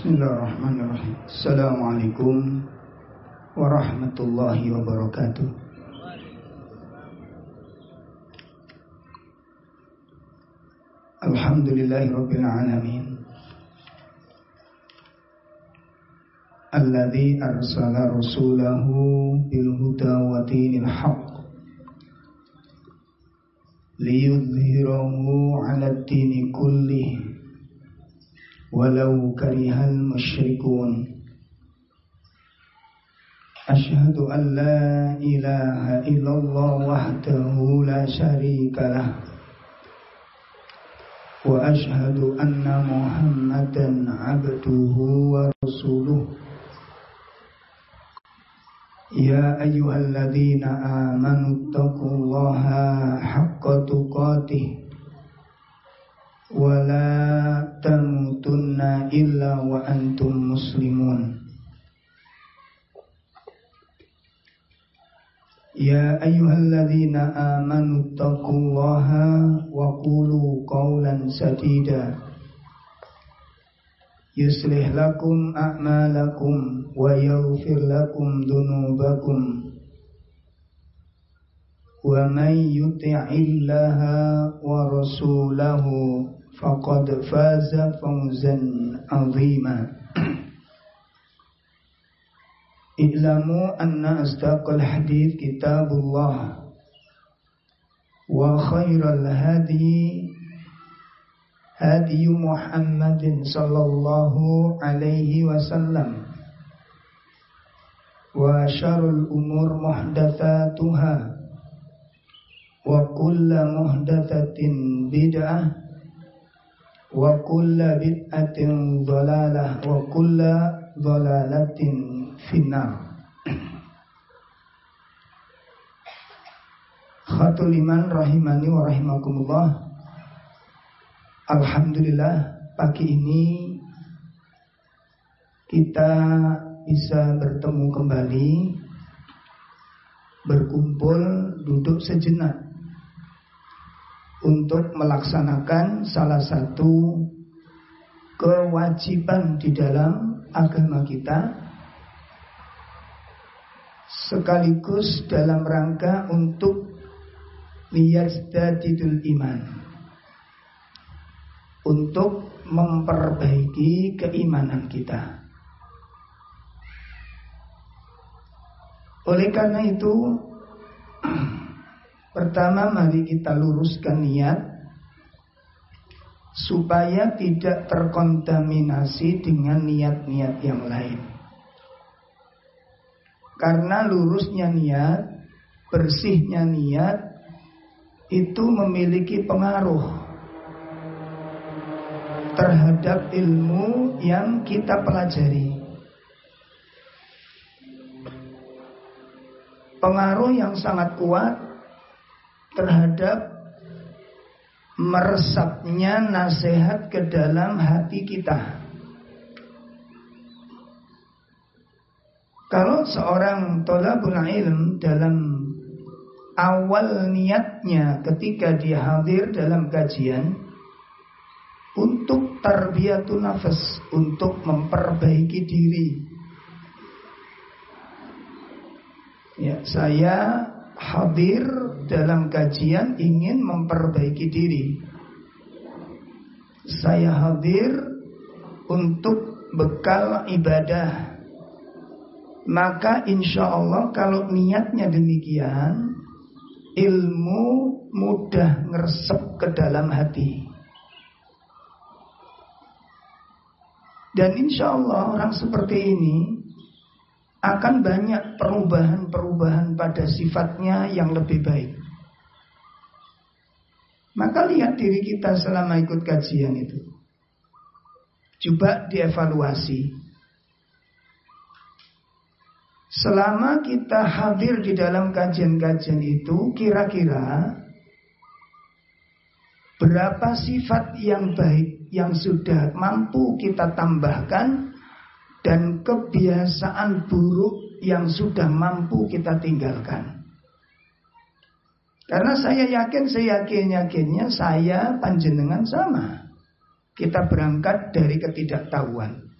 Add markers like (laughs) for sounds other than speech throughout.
Bismillahirrahmanirrahim. Assalamualaikum warahmatullahi wabarakatuh. Alhamdulillahirabbil alamin. Alladzi arsala rasulahu bil huda wa dinil haqq liyudhhirahu 'ala ad-dini kullihi ولو كره المشركون. أشهد أن لا إله إلا الله وحده لا شريك له. وأشهد أن محمدا عبده ورسوله. يا أيها الذين آمنوا اتقوا الله حق تقاته. ولا تموتن إلا وأنتم مسلمون يا أيها الذين آمنوا اتقوا الله وقولوا قولا سديدا يصلح لكم أعمالكم ويغفر لكم ذنوبكم ومن يطع الله ورسوله فقد فاز فوزا عظيما اعلموا أن أصدق الحديث كتاب الله وخير الهدي هدي محمد صلى الله عليه وسلم وشر الأمور محدثاتها وكل محدثة بدعة wa kulla bid'atin dhalalah wa kulla dhalalatin finnar. Khatul iman rahimani wa rahimakumullah. Alhamdulillah pagi ini kita bisa bertemu kembali berkumpul duduk sejenak untuk melaksanakan salah satu kewajiban di dalam agama kita sekaligus dalam rangka untuk liyazdadidul iman untuk memperbaiki keimanan kita. Oleh karena itu Pertama mari kita luruskan niat supaya tidak terkontaminasi dengan niat-niat yang lain. Karena lurusnya niat, bersihnya niat itu memiliki pengaruh terhadap ilmu yang kita pelajari. Pengaruh yang sangat kuat terhadap meresapnya nasihat ke dalam hati kita. Kalau seorang tolabul ilm dalam awal niatnya ketika dia hadir dalam kajian untuk tarbiyatun nafas, untuk memperbaiki diri. Ya, saya hadir dalam kajian ingin memperbaiki diri. Saya hadir untuk bekal ibadah. Maka insya Allah kalau niatnya demikian, ilmu mudah ngeresep ke dalam hati. Dan insya Allah orang seperti ini akan banyak perubahan-perubahan pada sifatnya yang lebih baik. Maka lihat diri kita selama ikut kajian itu. Coba dievaluasi. Selama kita hadir di dalam kajian-kajian itu, kira-kira berapa sifat yang baik yang sudah mampu kita tambahkan dan kebiasaan buruk yang sudah mampu kita tinggalkan. Karena saya yakin, saya yakin-yakinnya saya panjenengan sama. Kita berangkat dari ketidaktahuan.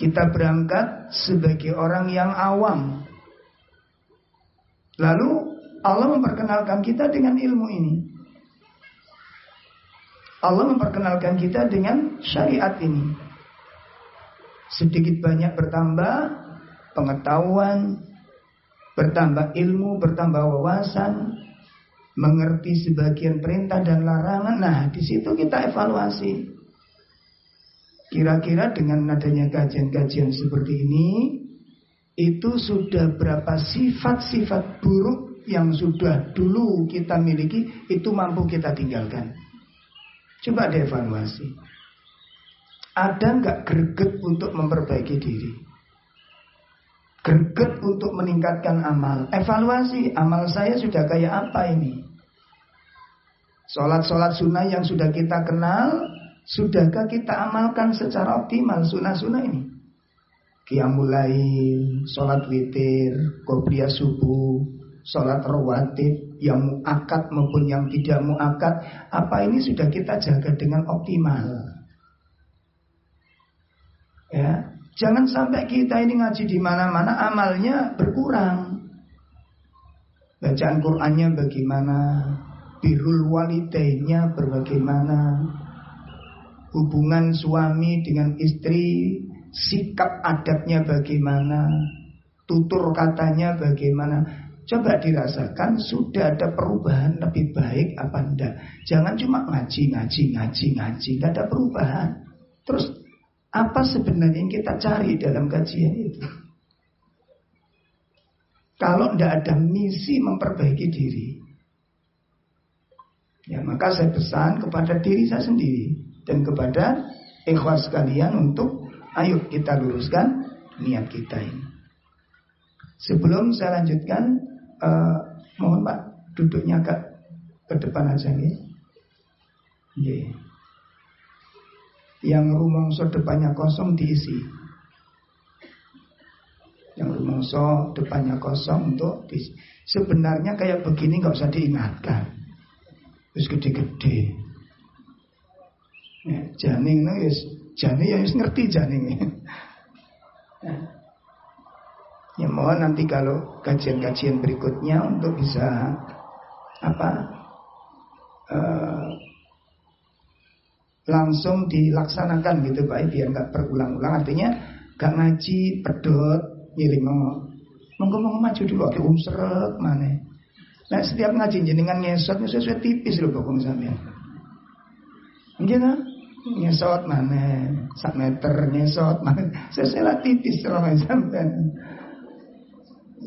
Kita berangkat sebagai orang yang awam. Lalu Allah memperkenalkan kita dengan ilmu ini. Allah memperkenalkan kita dengan syariat ini. Sedikit banyak bertambah pengetahuan, bertambah ilmu, bertambah wawasan, mengerti sebagian perintah dan larangan. Nah, di situ kita evaluasi. Kira-kira dengan adanya kajian-kajian seperti ini, itu sudah berapa sifat-sifat buruk yang sudah dulu kita miliki, itu mampu kita tinggalkan. Coba dievaluasi. Ada nggak greget untuk memperbaiki diri? Greget untuk meningkatkan amal. Evaluasi, amal saya sudah kayak apa ini? Sholat-sholat sunnah yang sudah kita kenal, Sudahkah kita amalkan secara optimal sunnah-sunnah ini? Qiyamul lail, sholat witir, qobliyah subuh, sholat rawatib, yang muakat maupun yang tidak muakat, apa ini sudah kita jaga dengan optimal? Ya, jangan sampai kita ini ngaji di mana-mana amalnya berkurang. Bacaan Qur'annya bagaimana? Birul walidainnya berbagaimana? hubungan suami dengan istri, sikap adatnya bagaimana, tutur katanya bagaimana. Coba dirasakan sudah ada perubahan lebih baik apa enggak. Jangan cuma ngaji, ngaji, ngaji, ngaji. Enggak ada perubahan. Terus apa sebenarnya yang kita cari dalam kajian itu? Kalau tidak ada misi memperbaiki diri, ya maka saya pesan kepada diri saya sendiri dan kepada ikhwas sekalian untuk ayo kita luruskan niat kita ini. Sebelum saya lanjutkan, uh, mohon Pak duduknya ke, ke depan aja nih. Yeah. Yang rumongso depannya kosong diisi. Yang rumongso depannya kosong untuk diisi. Sebenarnya kayak begini nggak usah diingatkan. Terus gede-gede. Ya, janing wis jane ya ngerti janing. Ya. ya mohon nanti kalau kajian-kajian berikutnya untuk bisa apa uh, langsung dilaksanakan gitu Pak biar nggak berulang-ulang. Artinya gak ngaji pedot ngomong monggo monggo maju dulu oke umseret mana nah setiap ngaji jenengan ngesot sesuai tipis loh pokoknya sampean. Gitu nyesot mana sak meter nyesot mana sesuai tipis kalau sampai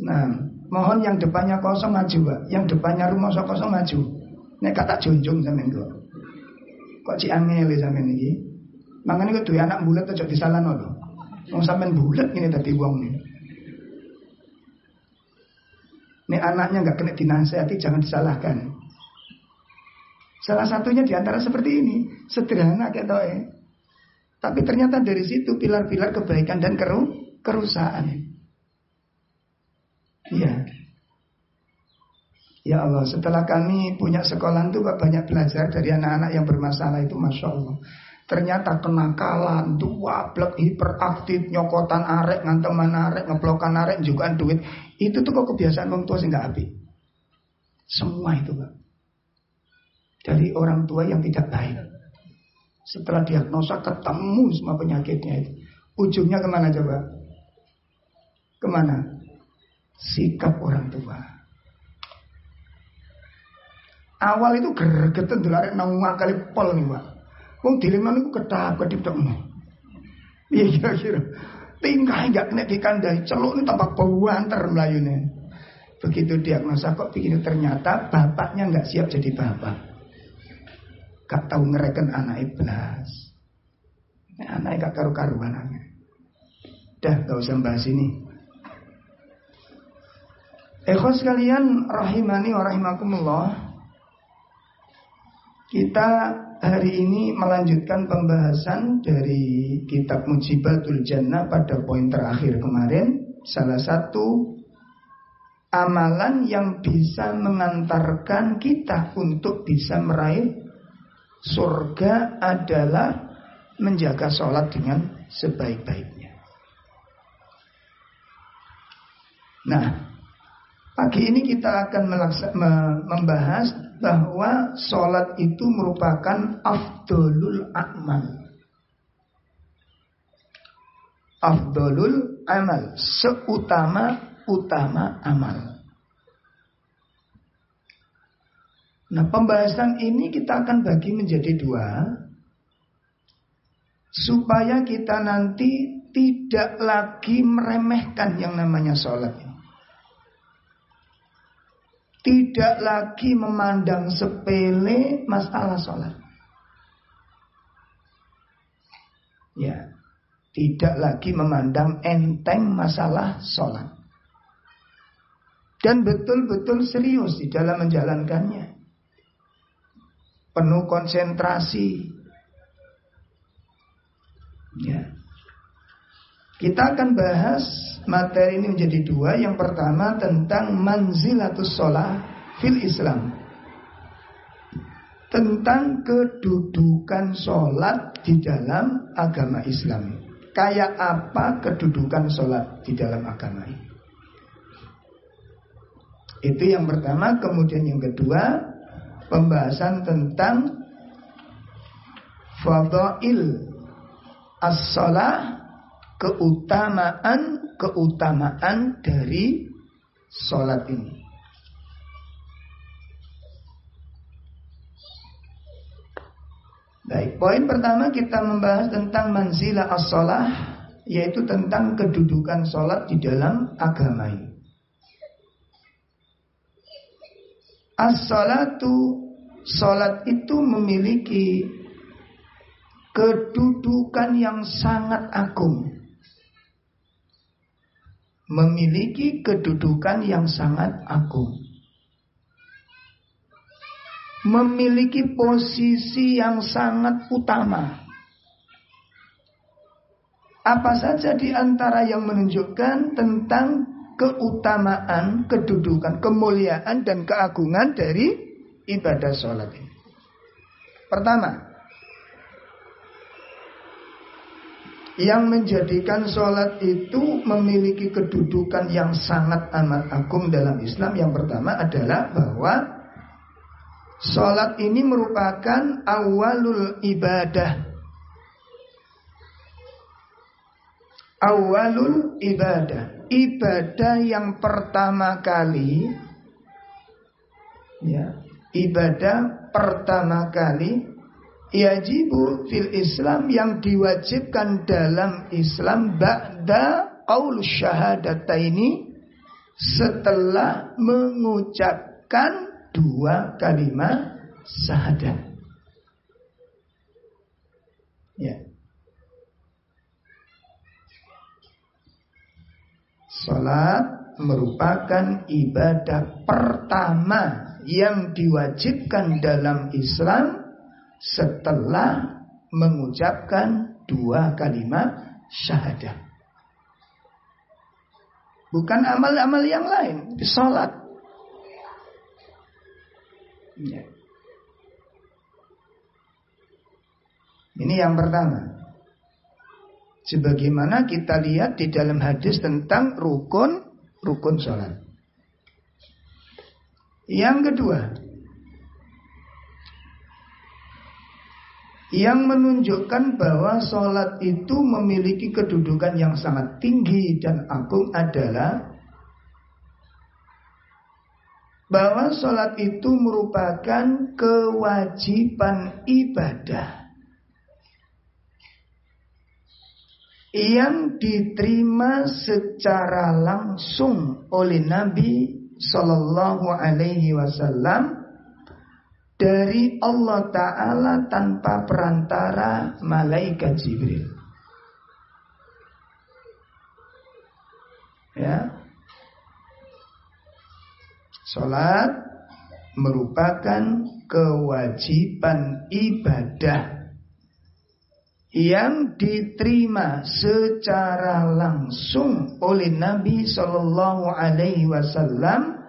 nah mohon yang depannya kosong maju pak yang depannya rumah kosong maju. Nek kata junjung sampean kok. Kok ci angel sampean iki? Mangane duwe anak bulat aja disalahno lho. Wong sampean bulat ini tadi wong nih Nek anaknya nggak kena dinasehati jangan disalahkan. Salah satunya di antara seperti ini, sederhana gitu ya. Tapi ternyata dari situ pilar-pilar kebaikan dan keru kerusakan. Ya. Ya Allah, setelah kami punya sekolah itu banyak belajar dari anak-anak yang bermasalah itu, masya Allah. Ternyata kenakalan, dua blok hiperaktif, nyokotan arek, nganteman arek, ngeplokan arek, juga duit. Itu tuh kok kebiasaan orang tua sehingga api. Semua itu, Pak dari orang tua yang tidak baik. Setelah diagnosa ketemu semua penyakitnya itu. Ujungnya ke mana coba? Ke mana? Sikap orang tua. Awal itu gergetan arek nang kali pol nih pak. Wong dilingno niku ketap kedip tok. Iya kira-kira. Tingkah enggak kena dikandai celuk ini tampak ter melayunya. Begitu diagnosa kok begini ternyata bapaknya nggak siap jadi bapak. Gak tahu ngereken anak iblas. Anak gak karu-karuan anaknya. Dah gak usah bahas ini. Ikhwas sekalian rahimani wa rahimakumullah. Kita hari ini melanjutkan pembahasan dari kitab Mujibatul Jannah pada poin terakhir kemarin. Salah satu amalan yang bisa mengantarkan kita untuk bisa meraih surga adalah menjaga sholat dengan sebaik-baiknya. Nah, pagi ini kita akan membahas bahwa sholat itu merupakan afdolul amal. Afdolul amal, seutama-utama amal. Nah pembahasan ini kita akan bagi menjadi dua Supaya kita nanti tidak lagi meremehkan yang namanya sholat Tidak lagi memandang sepele masalah sholat Ya Tidak lagi memandang enteng masalah sholat Dan betul-betul serius di dalam menjalankannya penuh konsentrasi. Ya. Kita akan bahas materi ini menjadi dua. Yang pertama tentang manzilatus sholah fil Islam. Tentang kedudukan sholat di dalam agama Islam. Kayak apa kedudukan sholat di dalam agama ini. Itu yang pertama. Kemudian yang kedua pembahasan tentang fadail as-salah keutamaan keutamaan dari sholat ini. Baik, poin pertama kita membahas tentang manzilah as-salah yaitu tentang kedudukan sholat di dalam agama ini. As-salatu Salat itu memiliki kedudukan yang sangat agung. Memiliki kedudukan yang sangat agung. Memiliki posisi yang sangat utama. Apa saja di antara yang menunjukkan tentang keutamaan, kedudukan, kemuliaan dan keagungan dari ibadah sholat ini. Pertama, yang menjadikan sholat itu memiliki kedudukan yang sangat amat agung dalam Islam. Yang pertama adalah bahwa sholat ini merupakan awalul ibadah. Awalul ibadah ibadah yang pertama kali ya, ibadah pertama kali yajibu fil Islam yang diwajibkan dalam Islam ba'da qaul syahadataini setelah mengucapkan dua kalimat syahadat. Ya. Salat merupakan ibadah pertama yang diwajibkan dalam Islam setelah mengucapkan dua kalimat syahadah. Bukan amal-amal yang lain, salat. Ya. Ini yang pertama. Sebagaimana kita lihat di dalam hadis tentang rukun rukun sholat. Yang kedua, yang menunjukkan bahwa sholat itu memiliki kedudukan yang sangat tinggi dan agung adalah bahwa sholat itu merupakan kewajiban ibadah yang diterima secara langsung oleh Nabi Shallallahu Alaihi Wasallam dari Allah Taala tanpa perantara malaikat Jibril. Ya, Salat merupakan kewajiban ibadah yang diterima secara langsung oleh Nabi Shallallahu Alaihi Wasallam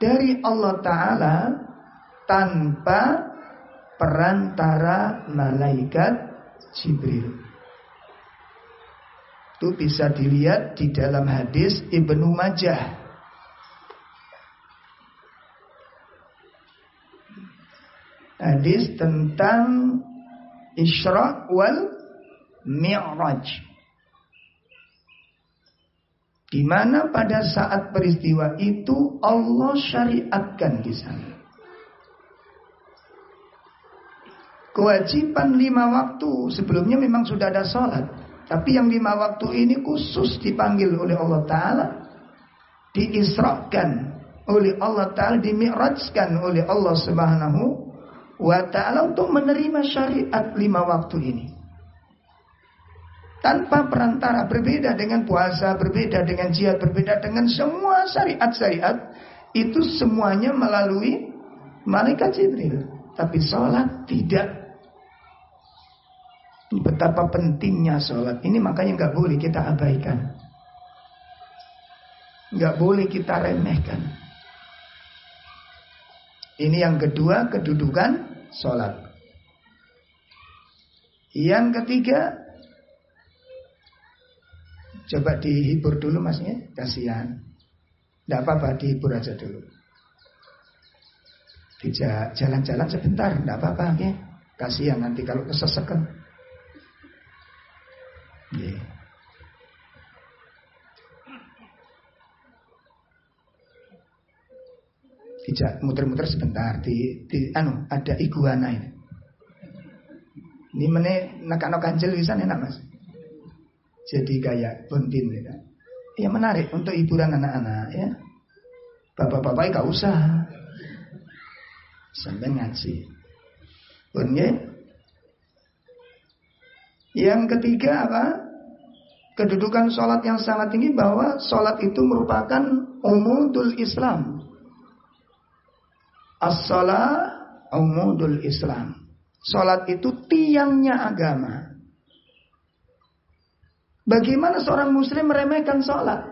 dari Allah Taala tanpa perantara malaikat Jibril. Itu bisa dilihat di dalam hadis Ibnu Majah. Hadis tentang Isra wal Mi'raj. Di mana pada saat peristiwa itu Allah syariatkan di sana. Kewajiban lima waktu sebelumnya memang sudah ada sholat. Tapi yang lima waktu ini khusus dipanggil oleh Allah Ta'ala. Diisrakan oleh Allah Ta'ala. Dimi'rajkan oleh Allah Subhanahu wa Ta'ala untuk menerima syariat lima waktu ini tanpa perantara berbeda dengan puasa, berbeda dengan jihad, berbeda dengan semua syariat-syariat itu semuanya melalui malaikat Jibril. Tapi sholat tidak. Betapa pentingnya sholat ini makanya nggak boleh kita abaikan, nggak boleh kita remehkan. Ini yang kedua kedudukan sholat. Yang ketiga Coba dihibur dulu masnya, kasihan. Tidak apa-apa, dihibur aja dulu. Jalan-jalan sebentar, tidak apa-apa, ya. Kasihan nanti kalau kesesekan. Yeah. Dijak muter-muter sebentar di, di anu ada iguana ini. Ini mana nak nak kanjel bisa enak mas jadi kayak buntin gitu. Ya menarik untuk hiburan anak-anak ya. Bapak-bapak gak usah. Sampai ngaji. Pun ya. Yang ketiga apa? Kedudukan sholat yang sangat tinggi bahwa sholat itu merupakan umudul Islam. As-salat umudul Islam. Sholat itu tiangnya agama. Bagaimana seorang muslim meremehkan sholat?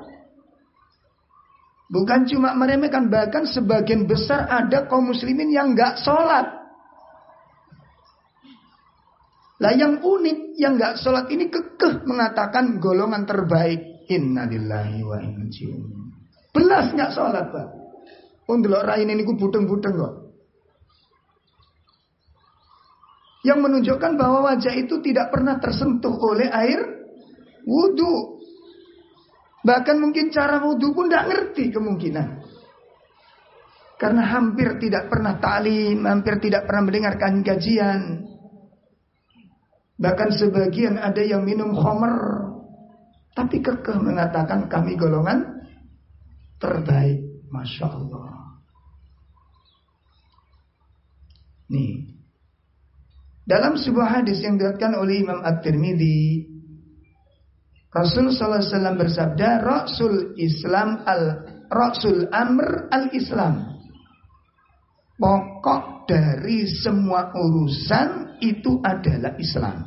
Bukan cuma meremehkan, bahkan sebagian besar ada kaum muslimin yang nggak sholat. Lah yang unik, yang nggak sholat ini kekeh mengatakan golongan terbaik. Innalillahi wa inna Belas nggak sholat pak. Untuk rain ini ku budeng-budeng kok. Yang menunjukkan bahwa wajah itu tidak pernah tersentuh oleh air wudhu. Bahkan mungkin cara wudhu pun tidak ngerti kemungkinan. Karena hampir tidak pernah talim, hampir tidak pernah mendengarkan kajian. Bahkan sebagian ada yang minum homer. Tapi kekeh mengatakan kami golongan terbaik. Masya Allah. Nih. Dalam sebuah hadis yang diriwayatkan oleh Imam At-Tirmidzi Rasul sallallahu alaihi wasallam bersabda, "Rasul Islam al Rasul Amr al-Islam." Pokok dari semua urusan itu adalah Islam.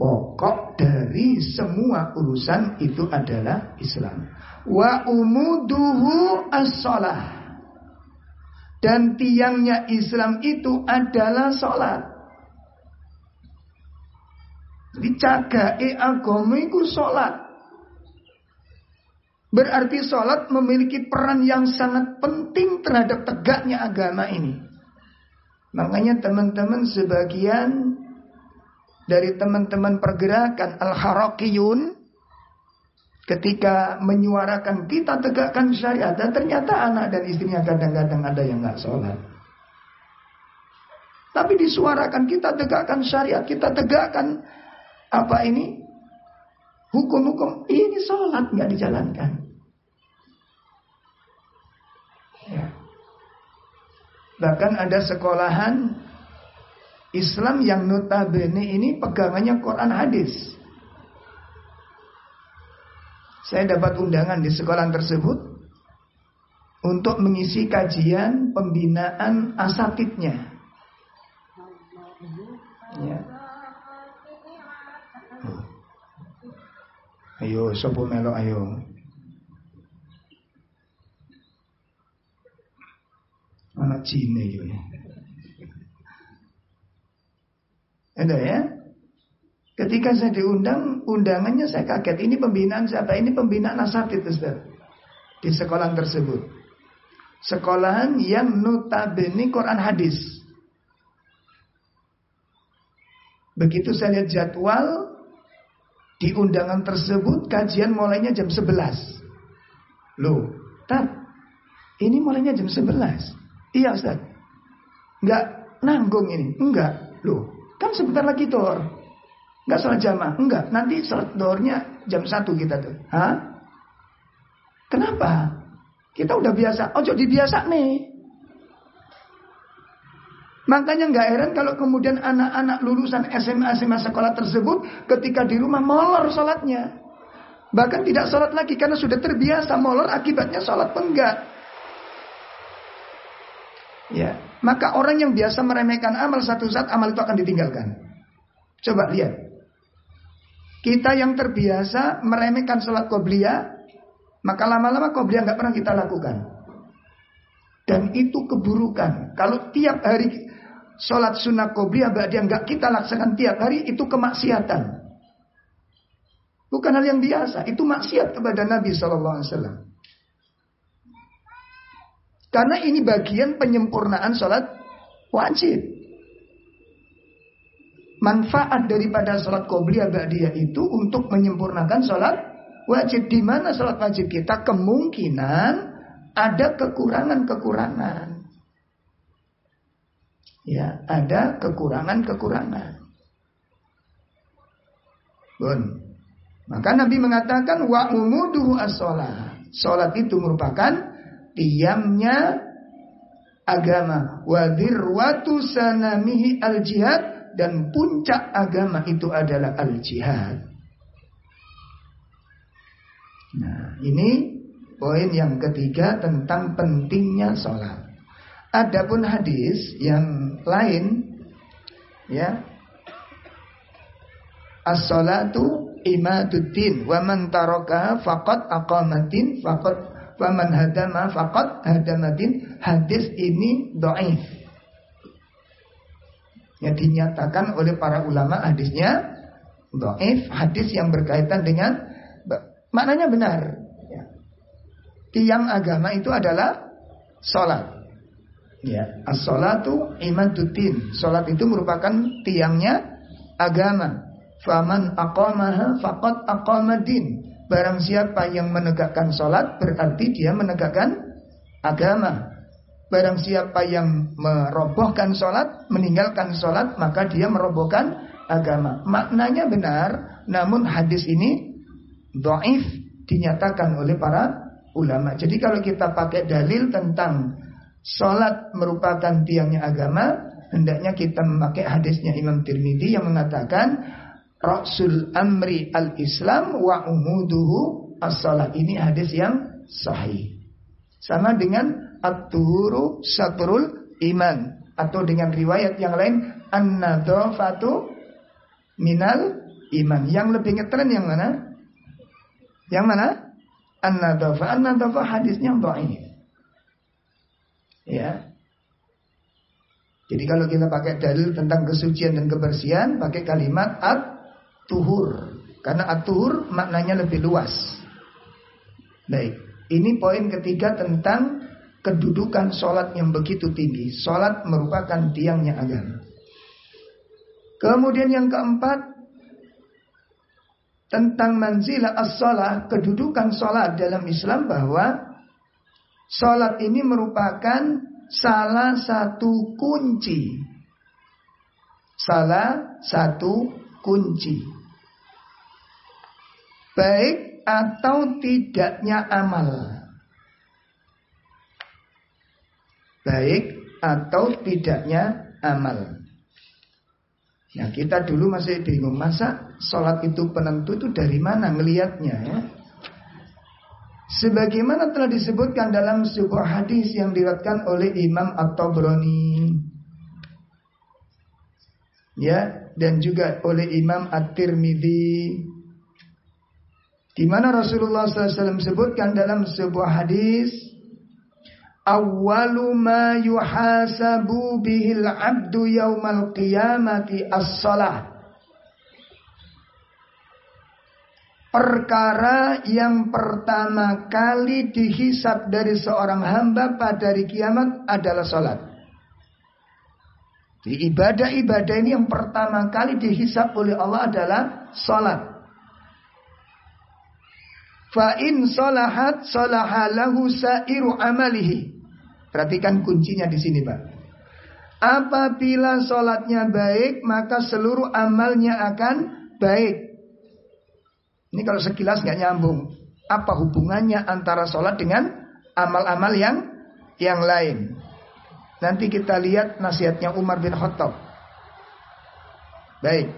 Pokok dari semua urusan itu adalah Islam. Wa umuduhu as-salah. Dan tiangnya Islam itu adalah sholat. e agama itu sholat. Berarti sholat memiliki peran yang sangat penting terhadap tegaknya agama ini. Makanya teman-teman sebagian dari teman-teman pergerakan Al-Harakiyun ketika menyuarakan kita tegakkan syariat dan ternyata anak dan istrinya kadang-kadang ada yang nggak sholat. Tapi disuarakan kita tegakkan syariat, kita tegakkan apa ini? Hukum-hukum ini sholat nggak dijalankan. Ya. Bahkan ada sekolahan Islam yang notabene ini pegangannya Quran hadis. Saya dapat undangan di sekolah tersebut untuk mengisi kajian pembinaan asatidnya. Ayo, sopo melok ayo. Anak Cina yo. Ada ya? Ketika saya diundang, undangannya saya kaget. Ini pembinaan siapa? Ini pembinaan asatid, Ustaz. Di sekolah tersebut. sekolahan yang notabene Quran hadis. Begitu saya lihat jadwal di undangan tersebut kajian mulainya jam 11. Loh, tat, ini mulainya jam 11. Iya Ustaz. Enggak nanggung ini. Enggak. Loh, kan sebentar lagi tor. Enggak sholat jamaah. Enggak, nanti sholat dornya jam 1 kita tuh. Hah? Kenapa? Kita udah biasa. Ojo dibiasa nih. Makanya nggak heran kalau kemudian anak-anak lulusan SMA SMA sekolah tersebut ketika di rumah molor sholatnya. Bahkan tidak sholat lagi karena sudah terbiasa molor akibatnya sholat pun enggak. Ya, maka orang yang biasa meremehkan amal satu saat amal itu akan ditinggalkan. Coba lihat. Kita yang terbiasa meremehkan sholat qobliyah, maka lama-lama qobliyah nggak pernah kita lakukan. Dan itu keburukan. Kalau tiap hari Sholat sunnah qobliyah dia nggak kita laksanakan tiap hari itu kemaksiatan. Bukan hal yang biasa, itu maksiat kepada Nabi Shallallahu Alaihi Wasallam. Karena ini bagian penyempurnaan sholat wajib. Manfaat daripada sholat qobliyah dia itu untuk menyempurnakan sholat wajib. Di mana sholat wajib kita kemungkinan ada kekurangan-kekurangan ya ada kekurangan-kekurangan. Bun. Maka Nabi mengatakan wa umuduhu as-shalah. Salat itu merupakan tiamnya agama. Wa dirwatu sanamihi al-jihad dan puncak agama itu adalah al-jihad. Nah, ini poin yang ketiga tentang pentingnya sholat. Adapun hadis yang lain ya As-salatu imaduddin wa man taraka faqad aqamatin faqad wa man hadama faqad hadamadin hadis ini dhaif ya dinyatakan oleh para ulama hadisnya dhaif hadis yang berkaitan dengan maknanya benar. Ya. tiang agama itu adalah salat Ya, as-salatu imaduddin. Salat itu merupakan tiangnya agama. Faman aqamaha faqad aqamadin. Barang siapa yang menegakkan salat berarti dia menegakkan agama. Barang siapa yang merobohkan salat, meninggalkan salat, maka dia merobohkan agama. Maknanya benar, namun hadis ini dhaif dinyatakan oleh para ulama. Jadi kalau kita pakai dalil tentang Salat merupakan tiangnya agama, hendaknya kita memakai hadisnya Imam Tirmidzi yang mengatakan Rasul amri al-Islam wa umuduhu as-salat. Ini hadis yang sahih. Sama dengan at-tuhuru satrul iman atau dengan riwayat yang lain an-nadhafatu minal iman. Yang lebih ngetren yang mana? Yang mana? An-nadhafa. An-nadhafa hadisnya dhaif. Ya. Jadi kalau kita pakai dalil tentang kesucian dan kebersihan, pakai kalimat at-tuhur. Karena at-tuhur maknanya lebih luas. Baik, ini poin ketiga tentang kedudukan sholat yang begitu tinggi. Sholat merupakan tiangnya agama. Kemudian yang keempat, tentang manzilah as-sholah, kedudukan sholat dalam Islam bahwa Sholat ini merupakan salah satu kunci. Salah satu kunci. Baik atau tidaknya amal. Baik atau tidaknya amal. Nah kita dulu masih bingung masa sholat itu penentu itu dari mana ngelihatnya ya? Sebagaimana telah disebutkan dalam sebuah hadis yang diriwayatkan oleh Imam At-Tabrani. Ya, dan juga oleh Imam At-Tirmidzi. Di mana Rasulullah SAW sebutkan dalam sebuah hadis, Awalu ma yuhasabu bihil abdu yaumal qiyamati as-salah. Perkara yang pertama kali dihisap dari seorang hamba pada hari kiamat adalah sholat. Di ibadah-ibadah ini yang pertama kali dihisap oleh Allah adalah sholat. Fa in solahat solahalahu sa'iru amalihi. Perhatikan kuncinya di sini, Pak. Apabila sholatnya baik, maka seluruh amalnya akan baik. Ini kalau sekilas nggak nyambung. Apa hubungannya antara sholat dengan amal-amal yang yang lain? Nanti kita lihat nasihatnya Umar bin Khattab. Baik.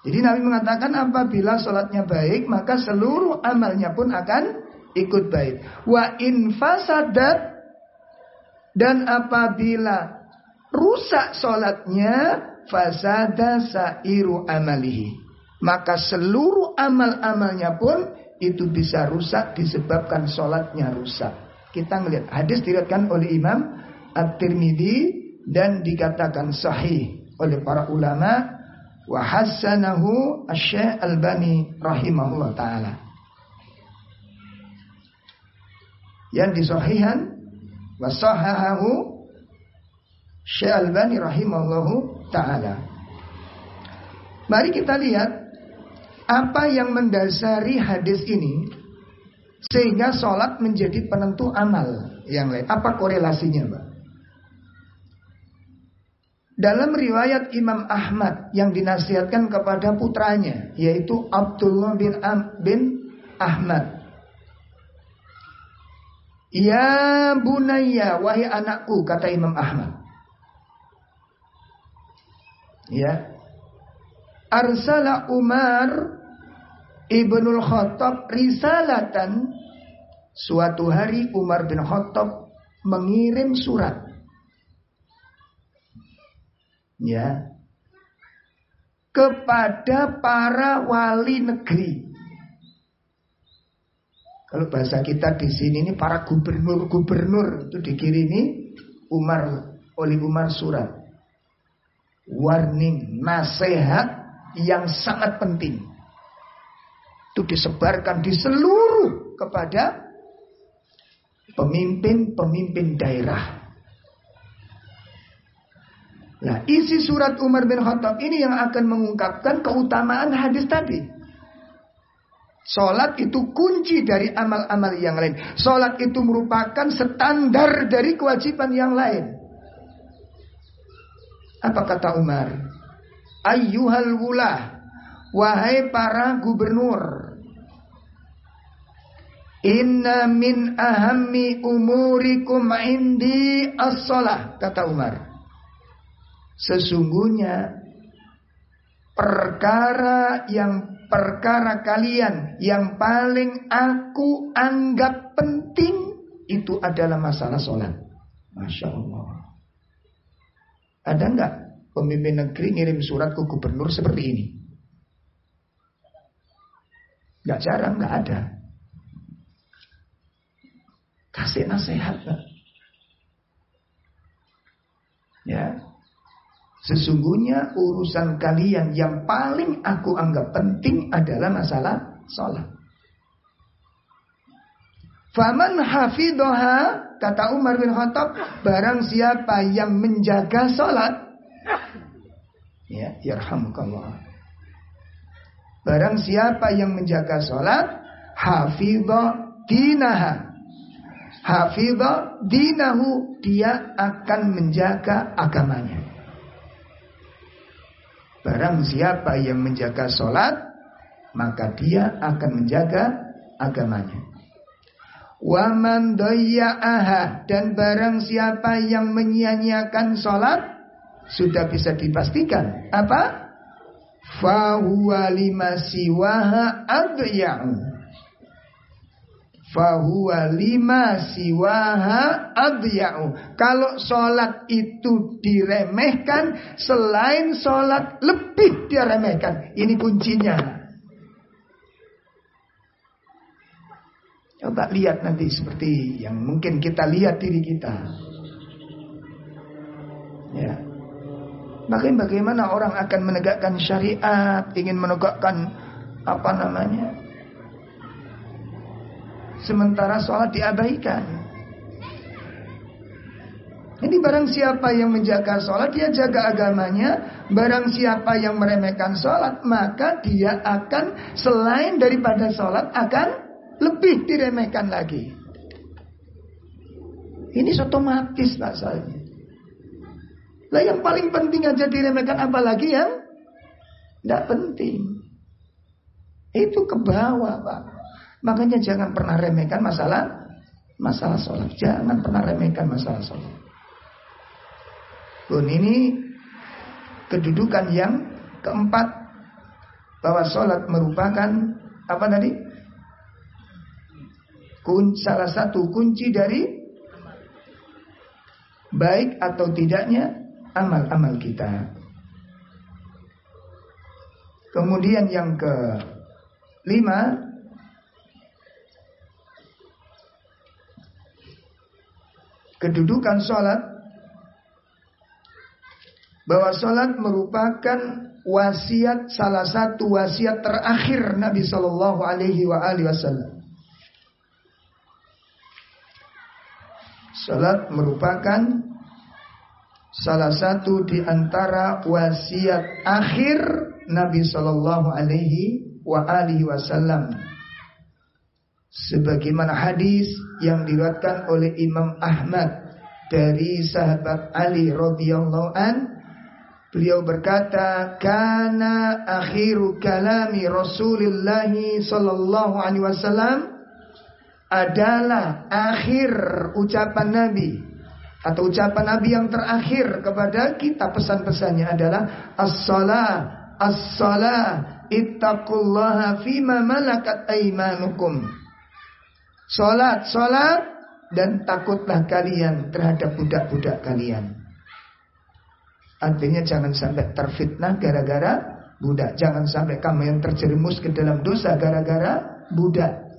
Jadi Nabi mengatakan apabila sholatnya baik maka seluruh amalnya pun akan ikut baik. Wa in fasadat dan apabila rusak sholatnya fasada sairu amalihi maka seluruh amal-amalnya pun itu bisa rusak disebabkan sholatnya rusak. Kita melihat hadis diriwayatkan oleh Imam At-Tirmidzi dan dikatakan sahih oleh para ulama wa hassanahu Asy-Syaikh Albani rahimahullah taala. Yang disahihan wa sahahahu Syekh Albani rahimahullahu taala. Mari kita lihat apa yang mendasari hadis ini sehingga sholat menjadi penentu amal yang lain? Apa korelasinya, Mbak? Dalam riwayat Imam Ahmad yang dinasihatkan kepada putranya yaitu Abdullah bin Am bin Ahmad. Ya bunaya wahai anakku kata Imam Ahmad. Ya. Arsala Umar Ibnul Khattab risalatan suatu hari Umar bin Khattab mengirim surat. Ya. Kepada para wali negeri. Kalau bahasa kita di sini ini para gubernur-gubernur itu dikirimi Umar oleh Umar surat. Warning nasihat yang sangat penting itu disebarkan di seluruh kepada pemimpin-pemimpin daerah. Nah, isi surat Umar bin Khattab ini yang akan mengungkapkan keutamaan hadis tadi. Salat itu kunci dari amal-amal yang lain. Salat itu merupakan standar dari kewajiban yang lain. Apa kata Umar? Ayyuhal wulah Wahai para gubernur Inna min ahammi umurikum indi as-salah Kata Umar. Sesungguhnya Perkara yang Perkara kalian Yang paling aku anggap penting Itu adalah masalah sholat. Masya Allah. Ada enggak pemimpin negeri ngirim surat ke gubernur seperti ini? Gak jarang, gak ada. Kasih nasihat. Ya. Sesungguhnya urusan kalian yang paling aku anggap penting adalah masalah sholat. Faman hafidoha kata Umar bin Khattab barang siapa yang menjaga sholat ya yarhamukallah Barang siapa yang menjaga sholat Hafidha dinaha Hafidha dinahu Dia akan menjaga agamanya. Barang siapa yang menjaga sholat Maka dia akan menjaga agamanya. Waman doya'aha Dan barang siapa yang menyia-nyiakan sholat Sudah bisa dipastikan. Apa? fahuwa lima siwaha adya'u fahuwa lima siwaha adya'u kalau sholat itu diremehkan selain sholat lebih diremehkan ini kuncinya Coba lihat nanti seperti yang mungkin kita lihat diri kita. Ya. Makanya bagaimana orang akan menegakkan syariat, ingin menegakkan apa namanya sementara sholat diabaikan. Ini barang siapa yang menjaga sholat, dia jaga agamanya. Barang siapa yang meremehkan sholat, maka dia akan selain daripada sholat akan lebih diremehkan lagi. Ini otomatis rasanya. Lah yang paling penting aja diremehkan apalagi yang tidak penting. Itu ke bawah pak. Makanya jangan pernah remehkan masalah masalah sholat. Jangan pernah remehkan masalah sholat. Pun ini kedudukan yang keempat bahwa sholat merupakan apa tadi? Kun, salah satu kunci dari baik atau tidaknya amal-amal kita. Kemudian yang ke lima kedudukan sholat bahwa sholat merupakan wasiat salah satu wasiat terakhir Nabi Shallallahu Alaihi Wasallam. Sholat merupakan salah satu di antara wasiat akhir Nabi Shallallahu Alaihi Wasallam. Sebagaimana hadis yang diriwayatkan oleh Imam Ahmad dari sahabat Ali radhiyallahu an Beliau berkata, "Kana akhiru kalami Rasulullah sallallahu alaihi wasallam adalah akhir ucapan Nabi atau ucapan Nabi yang terakhir kepada kita pesan-pesannya adalah as-salah as-salah ittaqullaha fima malakat aimanukum." Salat, salat dan takutlah kalian terhadap budak-budak kalian. Artinya jangan sampai terfitnah gara-gara budak. Jangan sampai kamu yang terjerumus ke dalam dosa gara-gara budak.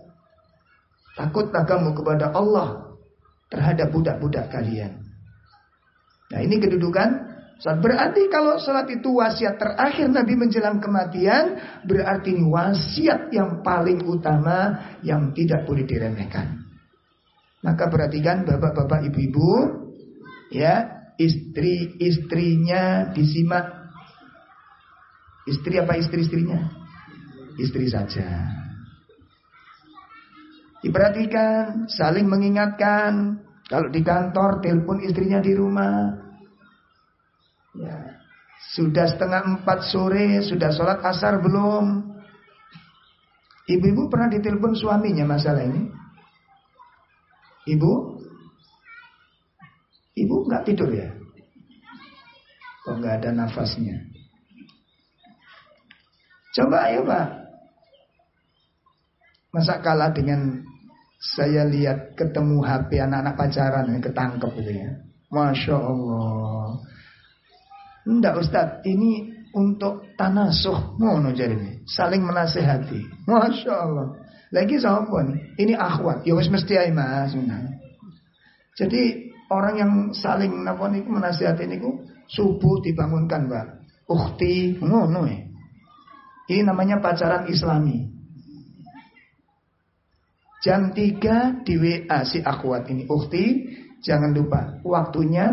Takutlah kamu kepada Allah terhadap budak-budak kalian. Nah ini kedudukan berarti kalau salat itu wasiat terakhir Nabi menjelang kematian berarti ini wasiat yang paling utama yang tidak boleh diremehkan. Maka perhatikan bapak-bapak ibu-ibu ya istri-istrinya disimak. Istri apa istri-istrinya? Istri saja. Diperhatikan, saling mengingatkan. Kalau di kantor, telepon istrinya di rumah. Ya. Sudah setengah empat sore, sudah sholat asar belum? Ibu-ibu pernah ditelepon suaminya masalah ini? Ibu? Ibu nggak tidur ya? Kok nggak ada nafasnya? Coba ayo pak. Masa kalah dengan saya lihat ketemu HP anak-anak pacaran yang ketangkep gitu ya. Masya Allah. Enggak Ustaz, ini untuk tanasuh ngono jadi ini. Saling menasehati. Masya Allah. Lagi nih? Ini akhwat. Ya wis mesti ae Mas. Jadi orang yang saling napa niku menasihati niku subuh dibangunkan, Mbak. Ukti ngono ya. Ini namanya pacaran Islami. Jam 3 di WA si akhwat ini Ukti Jangan lupa Waktunya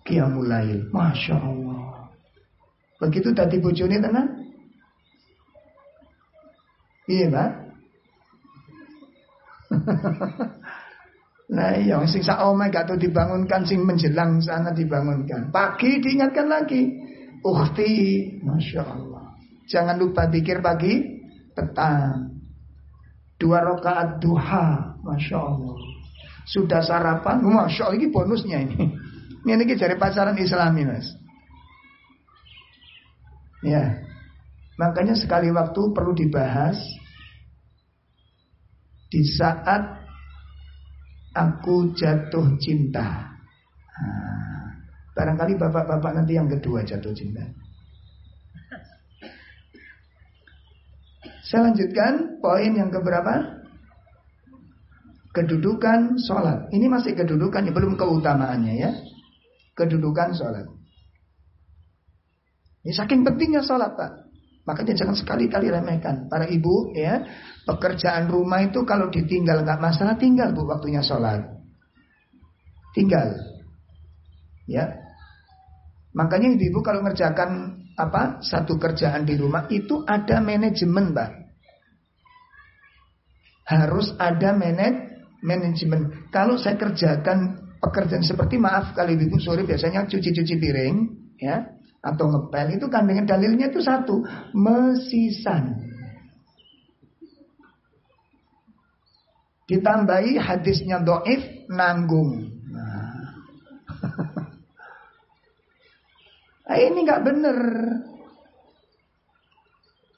Qiyamulail Masya Allah Begitu tadi bojone tenang Iya mbak Nah (laughs) iya sing sak omah gak dibangunkan sing menjelang sana dibangunkan. Pagi diingatkan lagi. Ukhti, Masya Allah. Jangan lupa pikir pagi, petang. Dua rakaat duha, Masya Allah. Sudah sarapan, Masya Allah, ini bonusnya ini. (laughs) Ini ini cari pacaran islami mas. Ya, makanya sekali waktu perlu dibahas di saat Aku jatuh cinta. Nah, barangkali bapak-bapak nanti yang kedua jatuh cinta. Saya lanjutkan poin yang keberapa? Kedudukan sholat. Ini masih kedudukan, belum keutamaannya ya. Kedudukan sholat. Ini saking pentingnya sholat pak. Makanya jangan sekali-kali remehkan para ibu ya. Pekerjaan rumah itu kalau ditinggal nggak masalah tinggal bu waktunya sholat. Tinggal. Ya. Makanya ibu-ibu kalau ngerjakan apa satu kerjaan di rumah itu ada manajemen, Mbak. Harus ada manaj manajemen. Kalau saya kerjakan pekerjaan seperti maaf kali ibu sore biasanya cuci-cuci piring, ya, atau ngepel itu kan dengan dalilnya itu satu, mesisan. Ditambahi hadisnya doif nanggung. Nah. (laughs) nah ini nggak benar.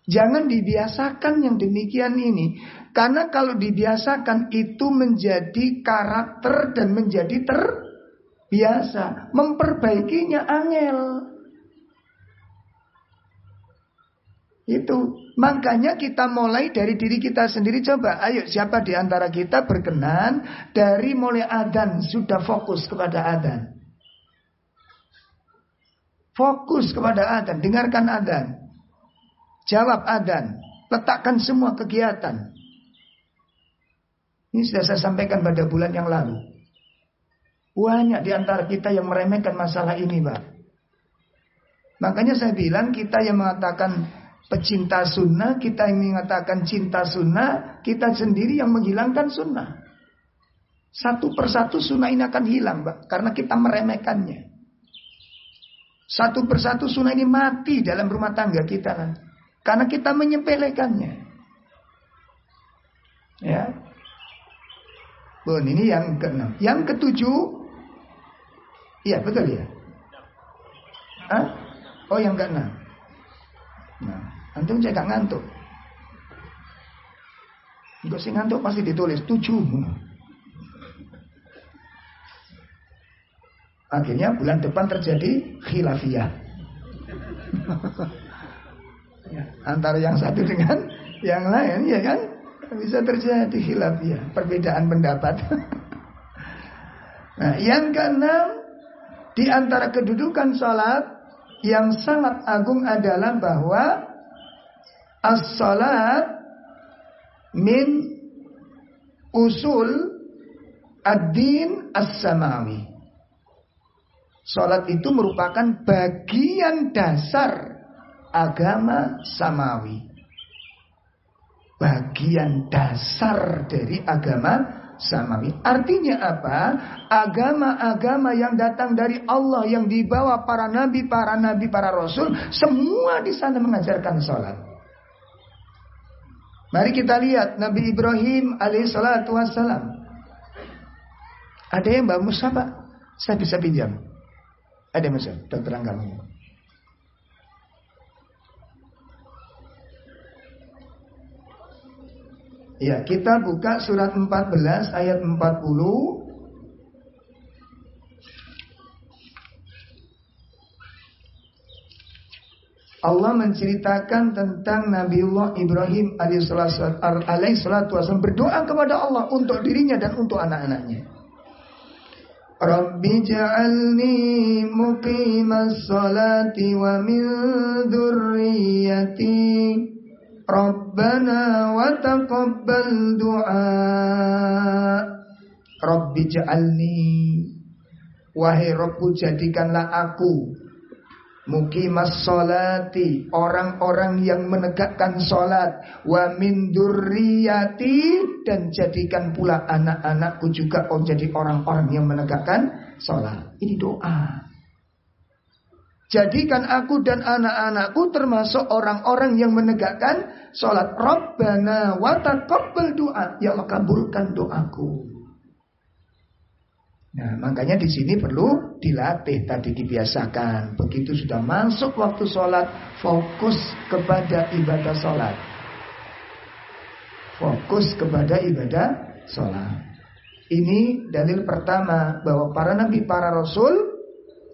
Jangan dibiasakan yang demikian ini. Karena kalau dibiasakan itu menjadi karakter dan menjadi terbiasa. Memperbaikinya angel. Itu makanya kita mulai dari diri kita sendiri coba. Ayo siapa di antara kita berkenan dari mulai adan sudah fokus kepada adan. Fokus kepada adan, dengarkan adan. Jawab adan, letakkan semua kegiatan. Ini sudah saya sampaikan pada bulan yang lalu. Banyak di antara kita yang meremehkan masalah ini, Pak. Makanya saya bilang kita yang mengatakan pecinta sunnah, kita yang mengatakan cinta sunnah, kita sendiri yang menghilangkan sunnah. Satu persatu sunnah ini akan hilang, Mbak, karena kita meremehkannya. Satu persatu sunnah ini mati dalam rumah tangga kita kan. Karena kita menyepelekannya. Ya. Bon, ini yang keenam. Yang ketujuh, iya betul ya. Hah? Oh yang keenam. Antum saya gak ngantuk. Untuk si ngantuk pasti ditulis tujuh. Akhirnya bulan depan terjadi khilafiyah. (laughs) ya, antara yang satu dengan yang lain, ya kan? Bisa terjadi khilafiyah, perbedaan pendapat. (laughs) nah, yang keenam di antara kedudukan sholat yang sangat agung adalah bahwa As-salat min usul ad-din as-samawi. Salat itu merupakan bagian dasar agama samawi. Bagian dasar dari agama samawi. Artinya apa? Agama-agama yang datang dari Allah yang dibawa para nabi, para nabi, para rasul, semua di sana mengajarkan salat. Mari kita lihat Nabi Ibrahim alaihissalatu wassalam. Ada yang bawa mushaf Pak? Saya bisa pinjam. Ada mushaf, dokter Angga. Ya, kita buka surat 14 ayat 40 Allah menceritakan tentang Nabiullah Ibrahim alaihi salatu wasallam berdoa kepada Allah untuk dirinya dan untuk anak-anaknya. Rabbi ja'alni muqimas salati wa min dzurriyyati Rabbana wa taqabbal du'a. Rabbi ja'alni. Wahai Rabbu jadikanlah aku Mukimas solati Orang-orang yang menegakkan solat Wa min durriyati Dan jadikan pula anak-anakku juga Oh jadi orang-orang yang menegakkan solat Ini doa Jadikan aku dan anak-anakku termasuk orang-orang yang menegakkan sholat. Rabbana wa taqabbal doa. Ya Allah kabulkan doaku. Nah, makanya di sini perlu dilatih tadi dibiasakan. Begitu sudah masuk waktu sholat, fokus kepada ibadah sholat. Fokus kepada ibadah sholat. Ini dalil pertama bahwa para nabi, para rasul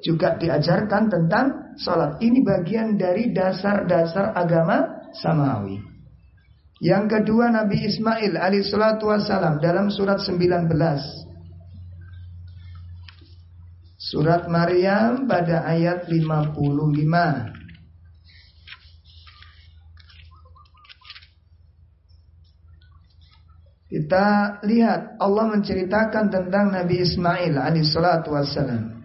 juga diajarkan tentang sholat. Ini bagian dari dasar-dasar agama samawi. Yang kedua Nabi Ismail alaihissalatu wassalam dalam surat 19 Surat Maryam pada ayat 55. Kita lihat Allah menceritakan tentang Nabi Ismail alaihissalatu wassalam.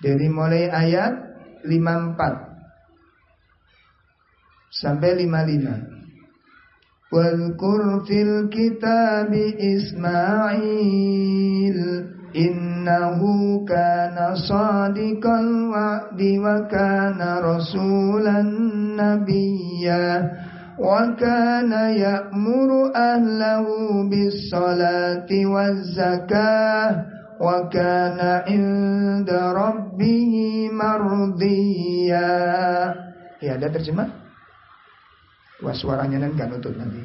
Dari mulai ayat 54 sampai 55. Wadkur fil kitab Ismail innahu kana sadiqal wa'di wa kana rasulan nabiyya وكان يأمر أهله بالصلاة والزكاة وكان عند ربه مرضيا Ya ada terjemah? Wah suaranya nanti gak nutut nanti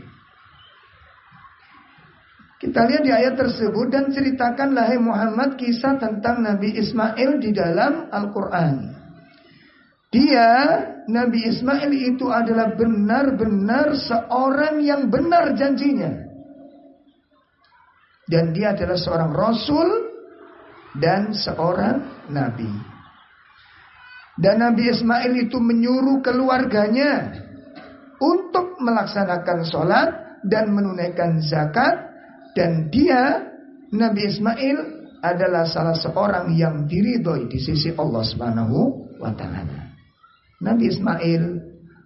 Kita lihat di ayat tersebut dan ceritakan lahir Muhammad kisah tentang Nabi Ismail di dalam Al-Quran. Dia Nabi Ismail itu adalah benar-benar seorang yang benar janjinya. Dan dia adalah seorang rasul dan seorang nabi. Dan Nabi Ismail itu menyuruh keluarganya untuk melaksanakan sholat dan menunaikan zakat. Dan dia, Nabi Ismail, adalah salah seorang yang diridhoi di sisi Allah Subhanahu wa Ta'ala. Nabi Ismail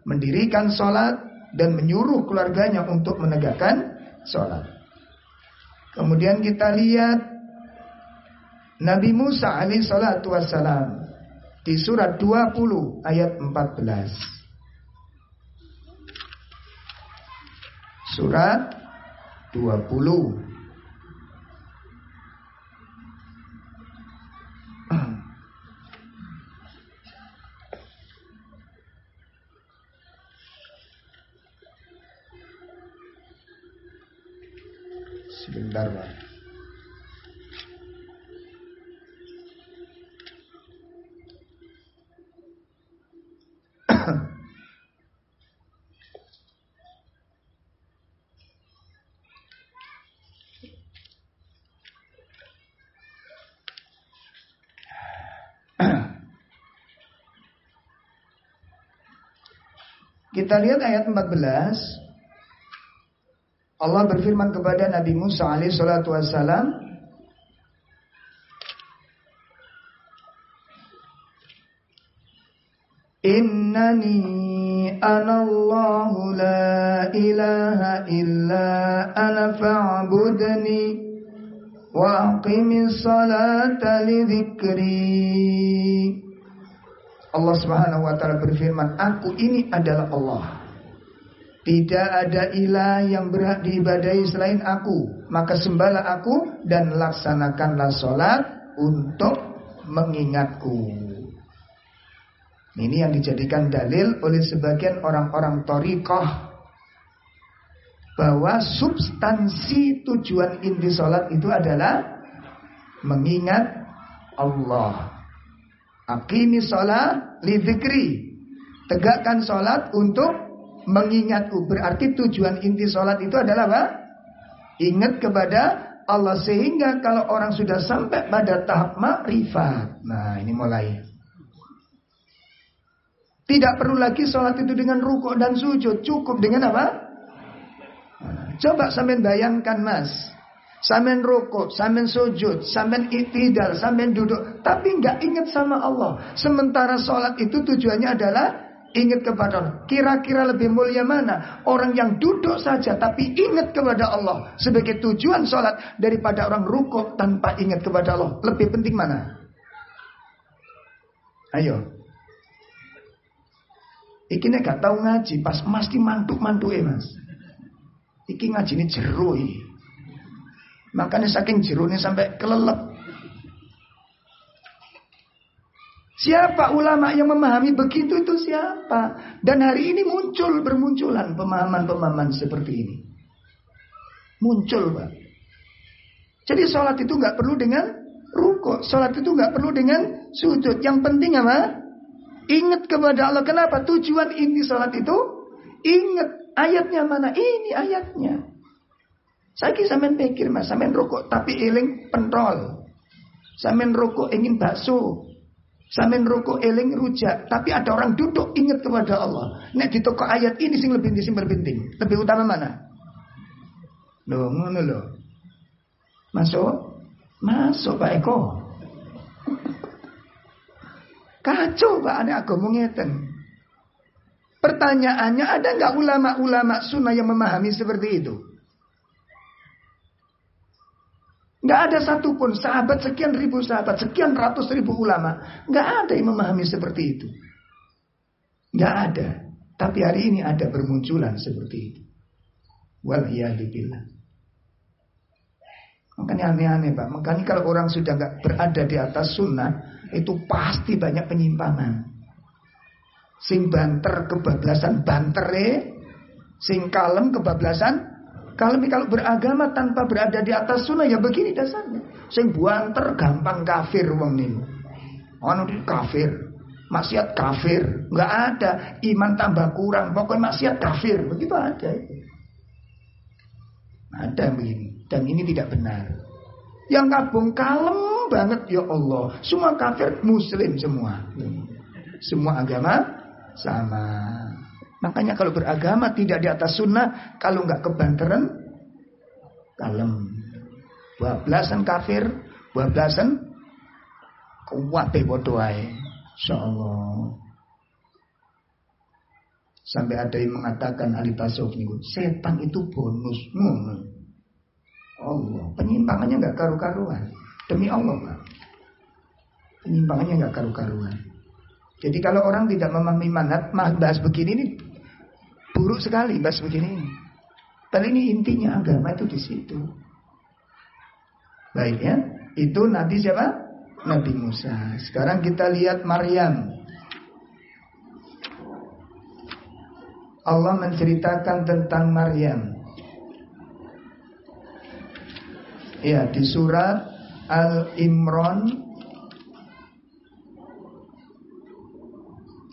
mendirikan sholat dan menyuruh keluarganya untuk menegakkan sholat. Kemudian kita lihat Nabi Musa alaihi salatu wassalam di surat 20 ayat 14. Surat 20 Kita lihat ayat 14 Allah berfirman kepada Nabi Musa alaihi salatu wassalam Innani anallahu la ilaha illa ana fa'budni wa aqimis salata li Allah Subhanahu wa taala berfirman, "Aku ini adalah Allah." Tidak ada ilah yang berhak diibadahi selain aku. Maka sembahlah aku dan laksanakanlah sholat untuk mengingatku. Ini yang dijadikan dalil oleh sebagian orang-orang torikoh. Bahwa substansi tujuan inti sholat itu adalah mengingat Allah. Akimi sholat lidikri. Tegakkan sholat untuk mengingatku. Berarti tujuan inti sholat itu adalah apa? Ingat kepada Allah sehingga kalau orang sudah sampai pada tahap makrifat. Nah ini mulai. Tidak perlu lagi sholat itu dengan rukuk dan sujud. Cukup dengan apa? coba sampean bayangkan mas. Sampean rukuk, sampean sujud, sampean itidal, sampean duduk. Tapi nggak ingat sama Allah. Sementara sholat itu tujuannya adalah Ingat kepada Allah. Kira-kira lebih mulia mana? Orang yang duduk saja tapi ingat kepada Allah. Sebagai tujuan sholat. Daripada orang rukuk tanpa ingat kepada Allah. Lebih penting mana? Ayo. Iki nek gak tahu ngaji. Pas mesti mantuk-mantuk ya mas. Iki ngaji ini jeru Makanya saking jeru ini sampai kelelep. Siapa ulama yang memahami begitu itu siapa? Dan hari ini muncul bermunculan pemahaman-pemahaman seperti ini. Muncul, Pak. Jadi sholat itu nggak perlu dengan ruko. Sholat itu nggak perlu dengan sujud. Yang penting apa? Ingat kepada Allah. Kenapa? Tujuan ini sholat itu ingat ayatnya mana? Ini ayatnya. Saya sampean pikir mas, sampean rokok tapi iling pentol. Sampean rokok ingin bakso, Samin ruku eling rujak, tapi ada orang duduk ingat kepada Allah. Nek di toko ayat ini sing lebih sing penting. Lebih utama mana? Loh, ngono loh. Masuk? Masuk Pak Eko. Kacau Pak Ane agama ngeten. Pertanyaannya ada nggak ulama-ulama sunnah yang memahami seperti itu? Nggak ada satupun sahabat sekian ribu sahabat, sekian ratus ribu ulama. Nggak ada yang memahami seperti itu. Nggak ada. Tapi hari ini ada bermunculan seperti itu. Waliyahillah. Makanya aneh-aneh Pak. Makanya kalau orang sudah nggak berada di atas sunnah, itu pasti banyak penyimpangan. Sing banter kebablasan bantere, sing kalem kebablasan kalau kalau beragama tanpa berada di atas sunnah ya begini dasarnya. Sing buanter gampang kafir wong niku. Anu kafir. Maksiat kafir, nggak ada iman tambah kurang, pokoknya maksiat kafir, begitu ada. Ada begini, dan ini tidak benar. Yang kabung kalem banget ya Allah, semua kafir muslim semua, semua agama sama. Makanya kalau beragama tidak di atas sunnah, kalau nggak kebanteran, kalem. Bablasan kafir, bablasan kuat bodoh Insyaallah. Sampai ada yang mengatakan ahli tasawuf ini, setan itu bonus. Hmm. Allah, penyimpangannya nggak karu-karuan. Demi Allah, Pak. Penyimpangannya nggak karu-karuan. Jadi kalau orang tidak memahami manat, bahas begini ini buruk sekali bahas begini ini. Tapi ini intinya agama itu di situ. Baik ya, itu Nabi siapa? Nabi Musa. Sekarang kita lihat Maryam. Allah menceritakan tentang Maryam. Ya, di surat Al-Imran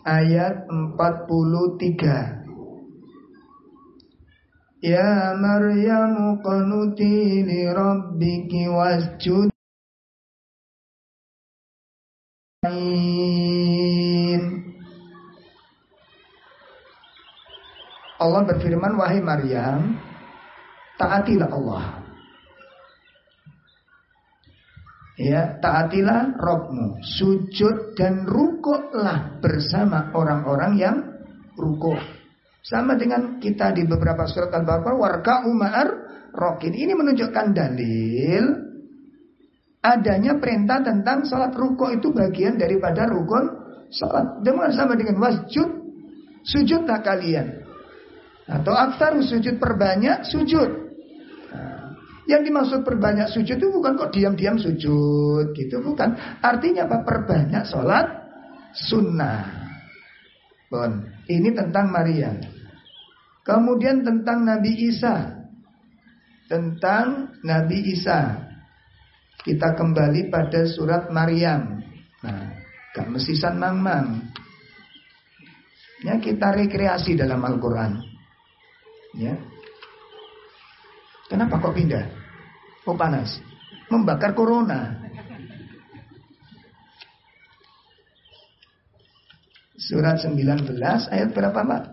ayat 43. Maryam qanuti li rabbiki wasjud. Allah berfirman wahai Maryam taatilah Allah. Ya, taatilah Robmu, sujud dan rukuklah bersama orang-orang yang rukuk. Sama dengan kita di beberapa surat Al-Baqarah, warga umar rokin. Ini menunjukkan dalil adanya perintah tentang salat rukuk itu bagian daripada rukun salat. Dengan sama dengan wasjud, sujudlah kalian. Atau aktar sujud perbanyak sujud. Yang dimaksud perbanyak sujud itu bukan kok diam-diam sujud gitu, bukan. Artinya apa? Perbanyak sholat sunnah. Bon, ini tentang Maria. Kemudian tentang Nabi Isa. Tentang Nabi Isa. Kita kembali pada surat Maryam. Nah, gak mesisan mang-mang. Ya, kita rekreasi dalam Al-Quran. Ya, Kenapa kok pindah? Oh panas. Membakar corona. Surat 19 ayat berapa Pak?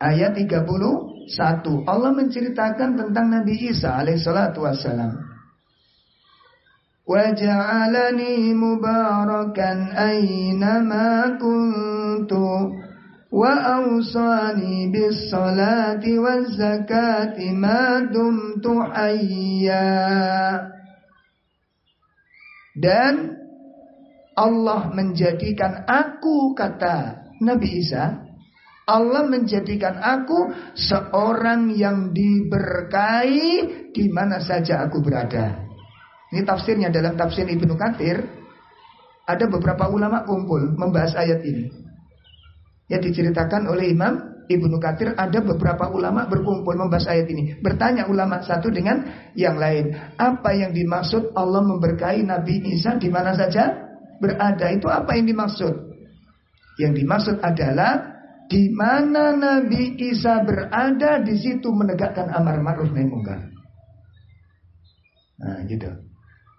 Ayat 31 Allah menceritakan tentang Nabi Isa alaihissalatu wassalam Waja'alani mubarakan aynama kuntu وأوصاني بالصلاة والزكاة ما دمت حيا dan Allah menjadikan aku kata Nabi Isa Allah menjadikan aku seorang yang diberkahi di mana saja aku berada. Ini tafsirnya dalam tafsir Ibnu Katsir ada beberapa ulama kumpul membahas ayat ini yang diceritakan oleh Imam Ibnu Katsir ada beberapa ulama berkumpul membahas ayat ini. Bertanya ulama satu dengan yang lain, apa yang dimaksud Allah memberkahi Nabi Isa di mana saja berada? Itu apa yang dimaksud? Yang dimaksud adalah di mana Nabi Isa berada di situ menegakkan amar ma'ruf nahi mungkar. Nah, gitu.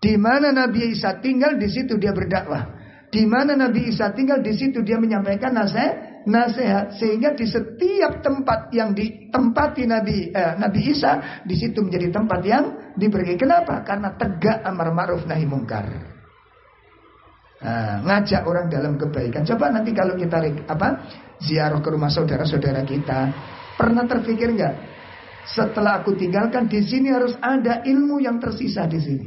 Di mana Nabi Isa tinggal, di situ dia berdakwah. Di mana Nabi Isa tinggal, di situ dia menyampaikan nasihat, nasihat. Sehingga di setiap tempat yang ditempati Nabi eh, Nabi Isa, di situ menjadi tempat yang diberi. Kenapa? Karena tegak amar ma'ruf nahi mungkar. Nah, ngajak orang dalam kebaikan. Coba nanti kalau kita apa ziarah ke rumah saudara-saudara kita, pernah terpikir nggak? Setelah aku tinggalkan di sini harus ada ilmu yang tersisa di sini.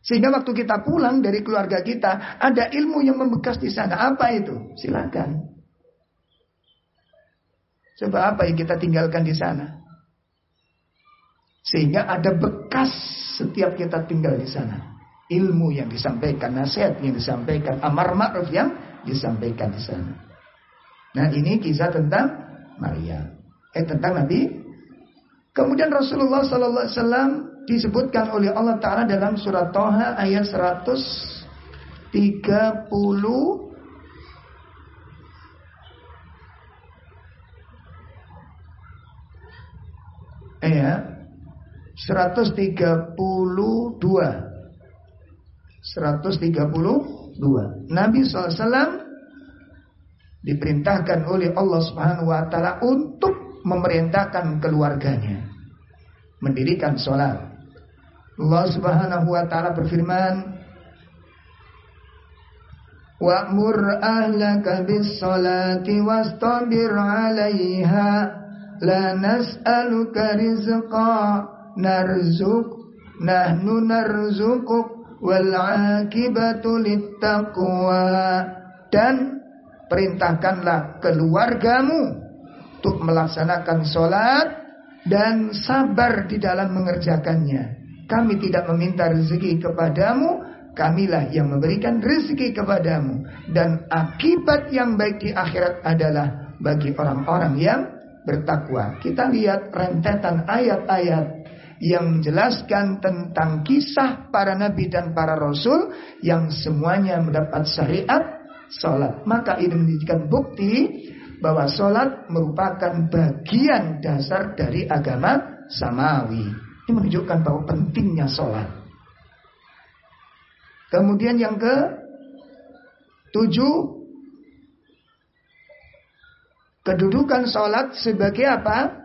Sehingga waktu kita pulang dari keluarga kita, ada ilmu yang membekas di sana. Apa itu? Silakan. Coba apa yang kita tinggalkan di sana? Sehingga ada bekas setiap kita tinggal di sana. Ilmu yang disampaikan, nasihat yang disampaikan, amar ma'ruf yang disampaikan di sana. Nah ini kisah tentang Maria. Eh tentang Nabi. Kemudian Rasulullah Sallallahu Alaihi Wasallam disebutkan oleh Allah Ta'ala dalam surat Toha ayat 130 ya 132 132 Nabi SAW diperintahkan oleh Allah Subhanahu wa taala untuk memerintahkan keluarganya mendirikan sholat. Allah Subhanahu wa taala berfirman Wa'mur ahlaka bis salati wastabir 'alaiha la nas'aluka rizqa narzuk nahnu narzukuk wal 'akibatu littaqwa dan perintahkanlah keluargamu untuk melaksanakan sholat dan sabar di dalam mengerjakannya kami tidak meminta rezeki kepadamu, kamilah yang memberikan rezeki kepadamu. Dan akibat yang baik di akhirat adalah bagi orang-orang yang bertakwa. Kita lihat rentetan ayat-ayat yang menjelaskan tentang kisah para nabi dan para rasul yang semuanya mendapat syariat sholat. Maka ini menjadikan bukti bahwa sholat merupakan bagian dasar dari agama samawi. Ini menunjukkan bahwa pentingnya sholat. Kemudian yang ke tujuh, kedudukan sholat sebagai apa?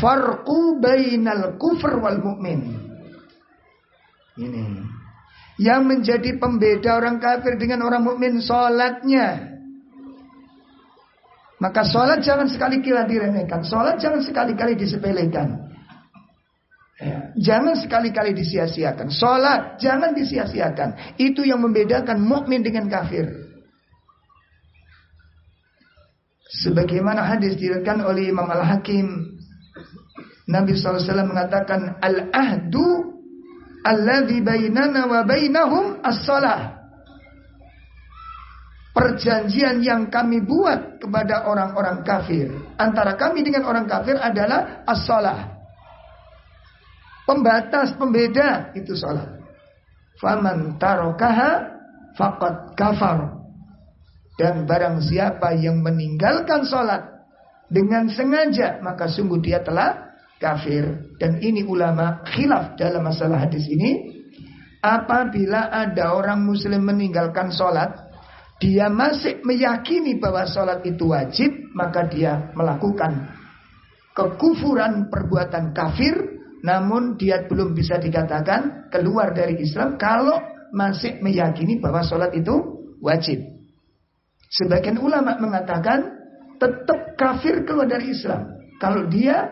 Farqu bainal kufr wal mu'min. Ini. Yang menjadi pembeda orang kafir dengan orang mukmin sholatnya. Maka sholat jangan sekali-kali diremehkan. Sholat jangan sekali-kali disepelekan. Ya, jangan sekali-kali disia-siakan. Sholat jangan disia-siakan. Itu yang membedakan mukmin dengan kafir. Sebagaimana hadis diriwayatkan oleh Imam Al Hakim, Nabi SAW mengatakan al-ahdu alladhi bainana wa bainahum as-salah. Perjanjian yang kami buat kepada orang-orang kafir antara kami dengan orang kafir adalah as-salah. Pembatas, pembeda itu sholat. Faman tarokaha faqad kafar. Dan barang siapa yang meninggalkan sholat dengan sengaja maka sungguh dia telah kafir. Dan ini ulama khilaf dalam masalah hadis ini. Apabila ada orang muslim meninggalkan sholat, dia masih meyakini bahwa sholat itu wajib, maka dia melakukan kekufuran perbuatan kafir namun dia belum bisa dikatakan keluar dari Islam kalau masih meyakini bahwa sholat itu wajib. Sebagian ulama mengatakan tetap kafir keluar dari Islam kalau dia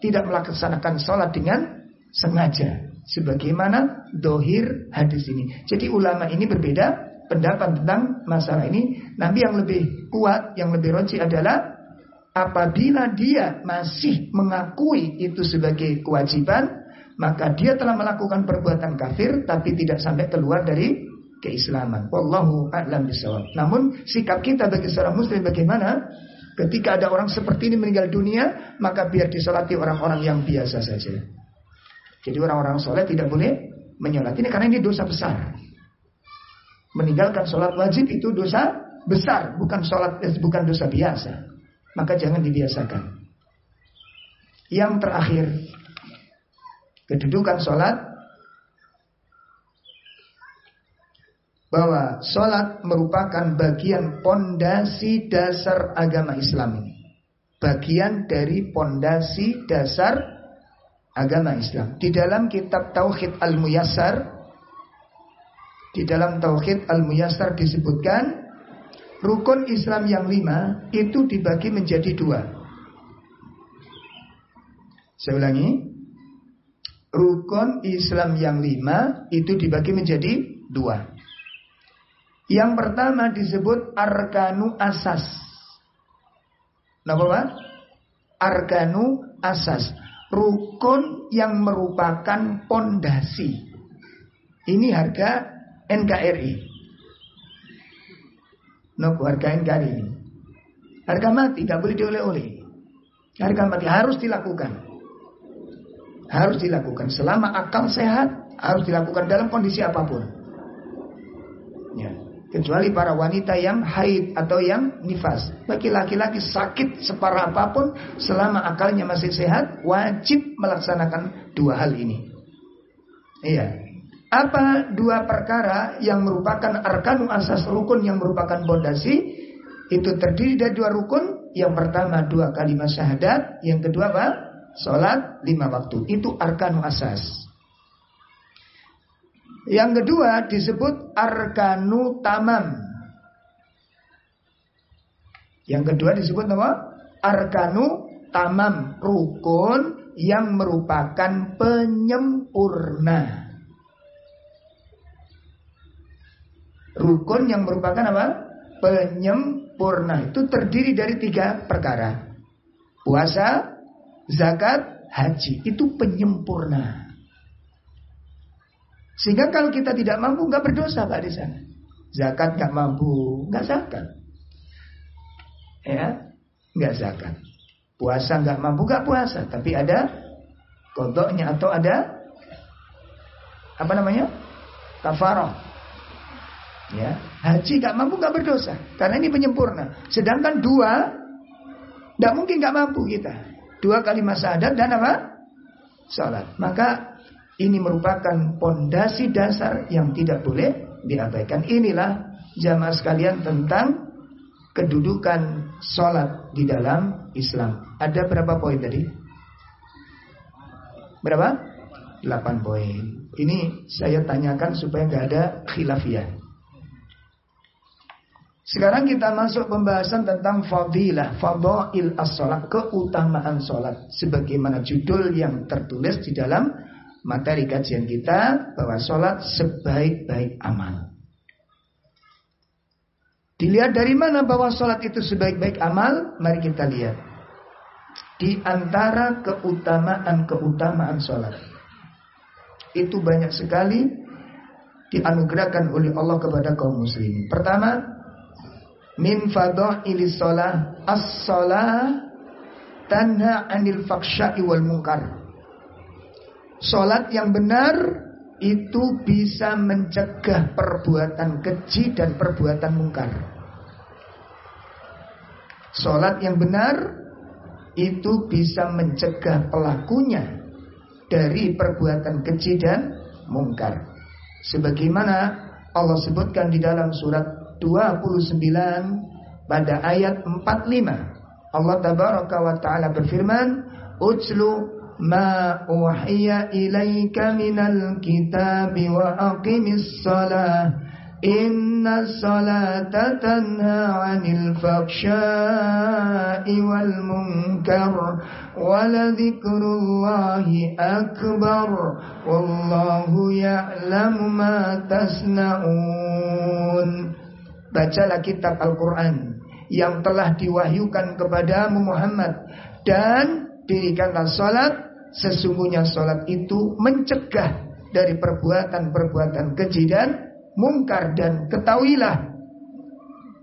tidak melaksanakan sholat dengan sengaja. Sebagaimana dohir hadis ini. Jadi ulama ini berbeda pendapat tentang masalah ini. Nabi yang lebih kuat, yang lebih roji adalah Apabila dia masih mengakui itu sebagai kewajiban, maka dia telah melakukan perbuatan kafir tapi tidak sampai keluar dari keislaman. Wallahu a'lam bishawab. Namun sikap kita bagi seorang muslim bagaimana? Ketika ada orang seperti ini meninggal dunia, maka biar disolati orang-orang yang biasa saja. Jadi orang-orang soleh tidak boleh menyolati ini karena ini dosa besar. Meninggalkan sholat wajib itu dosa besar, bukan sholat eh, bukan dosa biasa maka jangan dibiasakan. Yang terakhir, kedudukan sholat bahwa sholat merupakan bagian pondasi dasar agama Islam ini. Bagian dari pondasi dasar agama Islam. Di dalam kitab Tauhid Al-Muyassar, di dalam Tauhid Al-Muyassar disebutkan rukun Islam yang lima itu dibagi menjadi dua. Saya ulangi, rukun Islam yang lima itu dibagi menjadi dua. Yang pertama disebut arkanu asas. Kenapa Pak? Arkanu asas. Rukun yang merupakan pondasi. Ini harga NKRI. Nopo harga NKRI. Harga mati, tidak boleh dioleh-oleh. Harga mati harus dilakukan. Harus dilakukan. Selama akal sehat, harus dilakukan dalam kondisi apa pun. Ya kecuali para wanita yang haid atau yang nifas. Bagi laki-laki sakit separah apa pun selama akalnya masih sehat wajib melaksanakan dua hal ini. Iya. Apa dua perkara yang merupakan arkanu asas rukun yang merupakan pondasi? Itu terdiri dari dua rukun. Yang pertama dua kalimat syahadat, yang kedua apa? Salat lima waktu. Itu arkanu asas. Yang kedua disebut arkanu tamam. Yang kedua disebut apa? Arkanu tamam, rukun yang merupakan penyempurna. Rukun yang merupakan apa? Penyempurna. Itu terdiri dari tiga perkara. Puasa, zakat, haji. Itu penyempurna. Sehingga kalau kita tidak mampu nggak berdosa pak di sana. Zakat nggak mampu nggak zakat. Ya nggak zakat. Puasa nggak mampu nggak puasa. Tapi ada kodoknya atau ada apa namanya kafaroh. Ya haji nggak mampu nggak berdosa karena ini penyempurna. Sedangkan dua nggak mungkin nggak mampu kita. Dua kalimat syahadat dan apa? Salat. Maka ini merupakan pondasi dasar yang tidak boleh diabaikan. Inilah jamaah sekalian tentang kedudukan sholat di dalam Islam. Ada berapa poin tadi? Berapa? 8 poin. Ini saya tanyakan supaya nggak ada khilafiyah. Sekarang kita masuk pembahasan tentang fadilah, fadail as-salat, keutamaan salat sebagaimana judul yang tertulis di dalam materi kajian kita bahwa sholat sebaik-baik amal. Dilihat dari mana bahwa sholat itu sebaik-baik amal? Mari kita lihat. Di antara keutamaan-keutamaan sholat. Itu banyak sekali dianugerahkan oleh Allah kepada kaum muslim. Pertama, min fadah ilis sholat as-sholat tanha anil faksha'i wal munkar. Sholat yang benar itu bisa mencegah perbuatan keji dan perbuatan mungkar. Sholat yang benar itu bisa mencegah pelakunya dari perbuatan keji dan mungkar. Sebagaimana Allah sebutkan di dalam surat 29 pada ayat 45. Allah tabaraka taala berfirman, "Utslu ما أوحي إليك من الكتاب وأقم الصلاة إن الصلاة تنهى عن الفحشاء والمنكر ولذكر الله أكبر والله يعلم ما تصنعون Bacalah kitab Al-Quran yang telah diwahyukan kepadamu Muhammad dan dirikanlah salat Sesungguhnya sholat itu mencegah dari perbuatan-perbuatan keji dan mungkar dan ketahuilah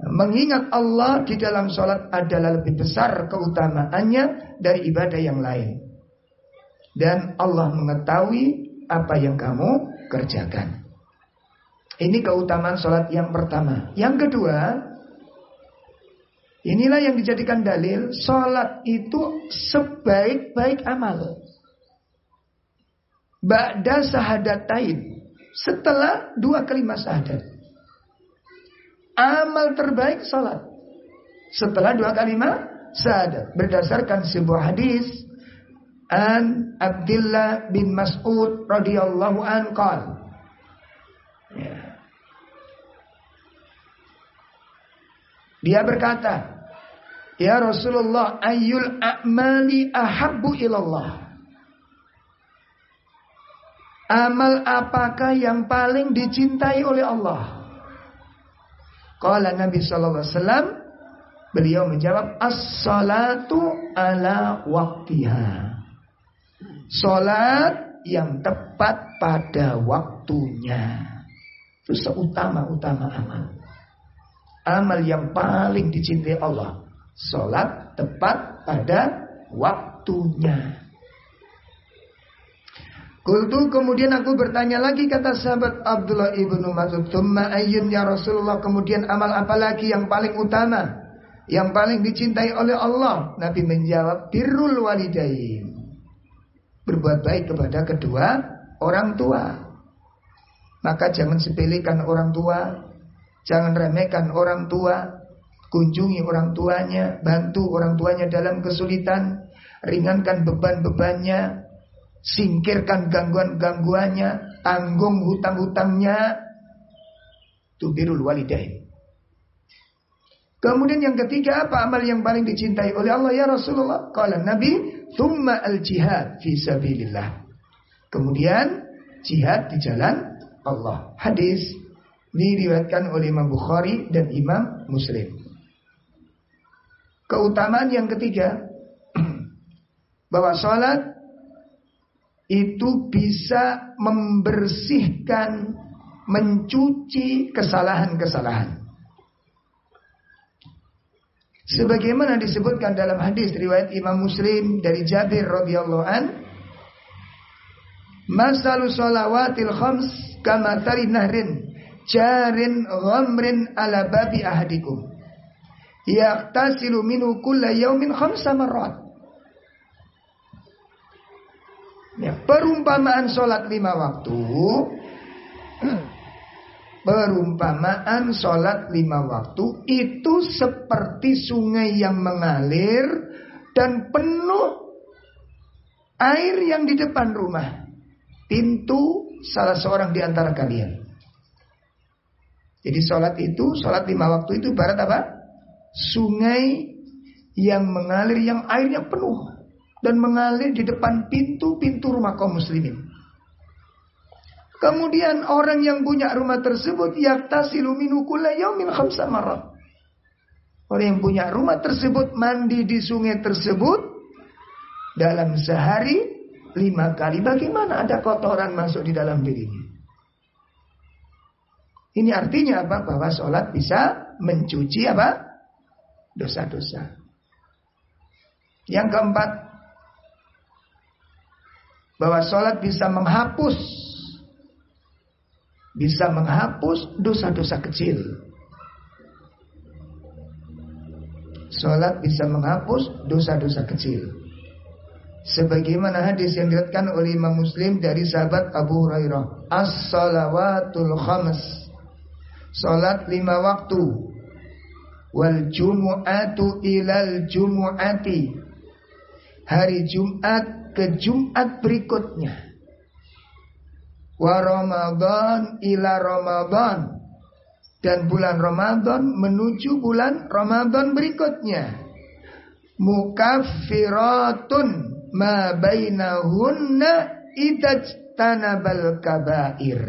mengingat Allah di dalam sholat adalah lebih besar keutamaannya dari ibadah yang lain. Dan Allah mengetahui apa yang kamu kerjakan. Ini keutamaan sholat yang pertama. Yang kedua, inilah yang dijadikan dalil, sholat itu sebaik-baik amal. Ba'da sahadatain. Setelah dua kalimat syahadat. amal terbaik salat. Setelah dua kalimat syahadat berdasarkan sebuah hadis an Abdullah bin Mas'ud radhiyallahu an qal. Ya. Dia berkata, "Ya Rasulullah, ayyul a'mali ahabbu ilallah?" Amal apakah yang paling dicintai oleh Allah? Qala Nabi wasallam beliau menjawab as-salatu ala waktiha. Salat yang tepat pada waktunya. Itu seutama-utama amal. Amal yang paling dicintai Allah. Salat tepat pada waktunya. Kultu kemudian aku bertanya lagi kata sahabat Abdullah ibnu Mas'ud, "Tsumma ayyun ya Rasulullah?" Kemudian amal apa lagi yang paling utama? Yang paling dicintai oleh Allah? Nabi menjawab, "Birrul walidain." Berbuat baik kepada kedua orang tua. Maka jangan sepelekan orang tua, jangan remehkan orang tua, kunjungi orang tuanya, bantu orang tuanya dalam kesulitan, ringankan beban-bebannya, Singkirkan gangguan-gangguannya, tanggung hutang-hutangnya. Tubirul walidain. Kemudian yang ketiga apa amal yang paling dicintai oleh Allah ya Rasulullah? Kala Nabi, thumma al-jihad fi sabilillah. Kemudian jihad di jalan Allah. Hadis diriwayatkan oleh Imam Bukhari dan Imam Muslim. Keutamaan yang ketiga (clears throat) bahwa sholat itu bisa membersihkan, mencuci kesalahan-kesalahan. Sebagaimana disebutkan dalam hadis riwayat Imam Muslim dari Jabir radhiyallahu an, Masalu salawatil khams kama tari nahrin jarin ghamrin ala babi ahadikum. Yaqtasilu minhu kulla yaumin khamsa marrat. Ya, perumpamaan sholat lima waktu. Perumpamaan sholat lima waktu Itu seperti sungai yang mengalir Dan penuh Air yang di depan rumah. Pintu salah seorang di antara kalian. Jadi sholat itu Sholat lima waktu itu barat apa? Sungai yang mengalir Yang airnya penuh dan mengalir di depan pintu-pintu rumah kaum muslimin. Kemudian orang yang punya rumah tersebut yaktasilu minu kulla yaumin khamsa marat. Orang yang punya rumah tersebut mandi di sungai tersebut dalam sehari lima kali. Bagaimana ada kotoran masuk di dalam dirinya? Ini artinya apa? Bahwa sholat bisa mencuci apa? Dosa-dosa. Yang keempat, bahwa sholat bisa menghapus bisa menghapus dosa-dosa kecil. Sholat bisa menghapus dosa-dosa kecil. Sebagaimana hadis yang diriwayatkan oleh Imam Muslim dari sahabat Abu Hurairah, as-salawatul khams. Salat lima waktu. Wal jumu'atu ilal jumu'ati. Hari Jumat ke Jumat berikutnya. Wa Ramadan ila Ramadan. Dan bulan Ramadan menuju bulan Ramadan berikutnya. Mukaffiratun ma bainahunna idajtanabal kabair.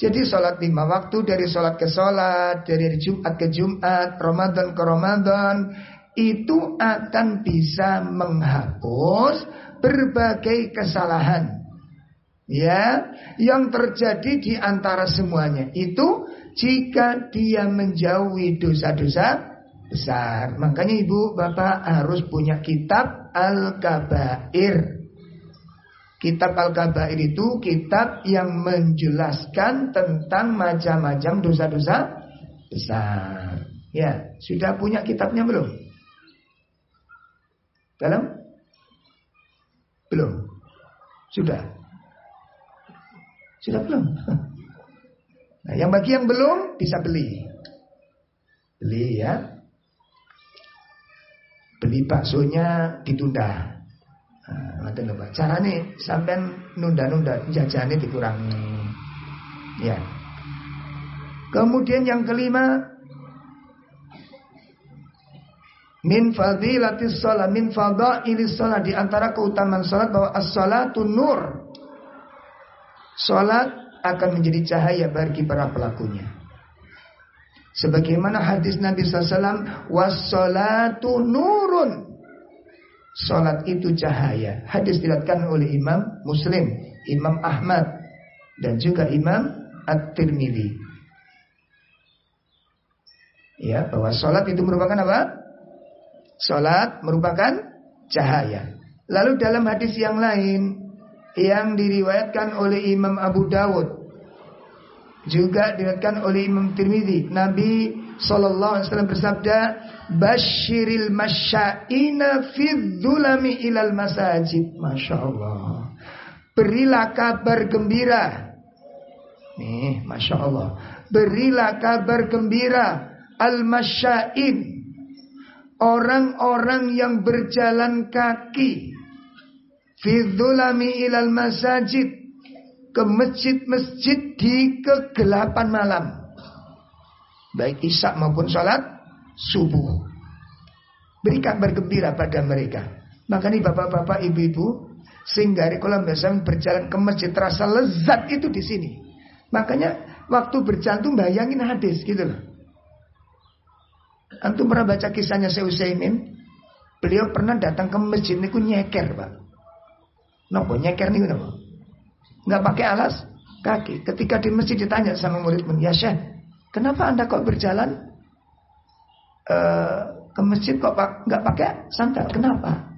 Jadi sholat lima waktu dari sholat ke sholat, dari Jumat ke Jumat, Ramadan ke Ramadan, itu akan bisa menghapus berbagai kesalahan ya yang terjadi di antara semuanya itu jika dia menjauhi dosa-dosa besar. Makanya ibu bapak harus punya kitab Al-Kabair. Kitab Al-Kabair itu kitab yang menjelaskan tentang macam-macam dosa-dosa besar. Ya, sudah punya kitabnya belum? Dalam belum? Sudah? Sudah belum? (laughs) Nah, yang bagi yang belum bisa beli. Beli ya. Beli baksonya ditunda. Nah, Cara nih sampai nunda-nunda jajannya dikurangi. Ya. Kemudian yang kelima Min fadilatis sholat Min fadailis sholat. Di antara keutamaan sholat Bahwa as-sholatu nur. Sholat akan menjadi cahaya bagi para pelakunya. Sebagaimana hadis Nabi SAW Wassolatu nurun. Sholat itu cahaya. Hadis dilihatkan oleh Imam Muslim Imam Ahmad Dan juga Imam At-Tirmidhi Ya, bahwa sholat itu merupakan apa? Sholat merupakan cahaya. Lalu dalam hadis yang lain yang diriwayatkan oleh Imam Abu Dawud juga diriwayatkan oleh Imam Tirmidzi, Nabi sallallahu alaihi wasallam bersabda, "Basyiril masyaina fid dhulami ilal masajid." Masya Allah. Berilah kabar gembira. Nih, Masya Allah. Berilah kabar gembira al-masyain orang-orang yang berjalan kaki fi dhulami ilal masajid ke masjid-masjid di kegelapan malam. Baik isya maupun sholat subuh. Berikan bergembira pada mereka. Makanya bapak-bapak ibu-ibu sehingga kolam biasa berjalan ke masjid terasa lezat itu di sini. Makanya waktu berjalan tuh bayangin hadis gitu loh Antum pernah baca kisahnya Syekh Utsaimin? Beliau pernah datang ke masjid niku nyeker, Pak. Nopo nyeker niku nopo? Enggak pakai alas kaki. Ketika di masjid ditanya sama murid-murid, "Ya Syekh, kenapa Anda kok berjalan uh, ke masjid kok nggak pakai sandal? Kenapa?"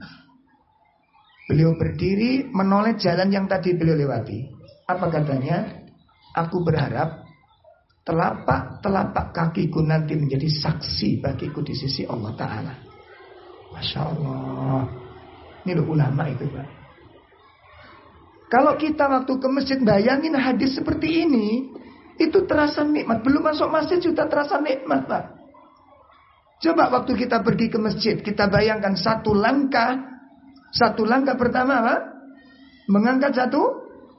Beliau berdiri menoleh jalan yang tadi beliau lewati. Apa katanya? Aku berharap telapak-telapak kakiku nanti menjadi saksi bagiku di sisi Allah Ta'ala. Masya Allah. Ini loh ulama itu Pak. Kalau kita waktu ke masjid bayangin hadis seperti ini, itu terasa nikmat. Belum masuk masjid sudah terasa nikmat Pak. Coba waktu kita pergi ke masjid, kita bayangkan satu langkah, satu langkah pertama apa? Mengangkat satu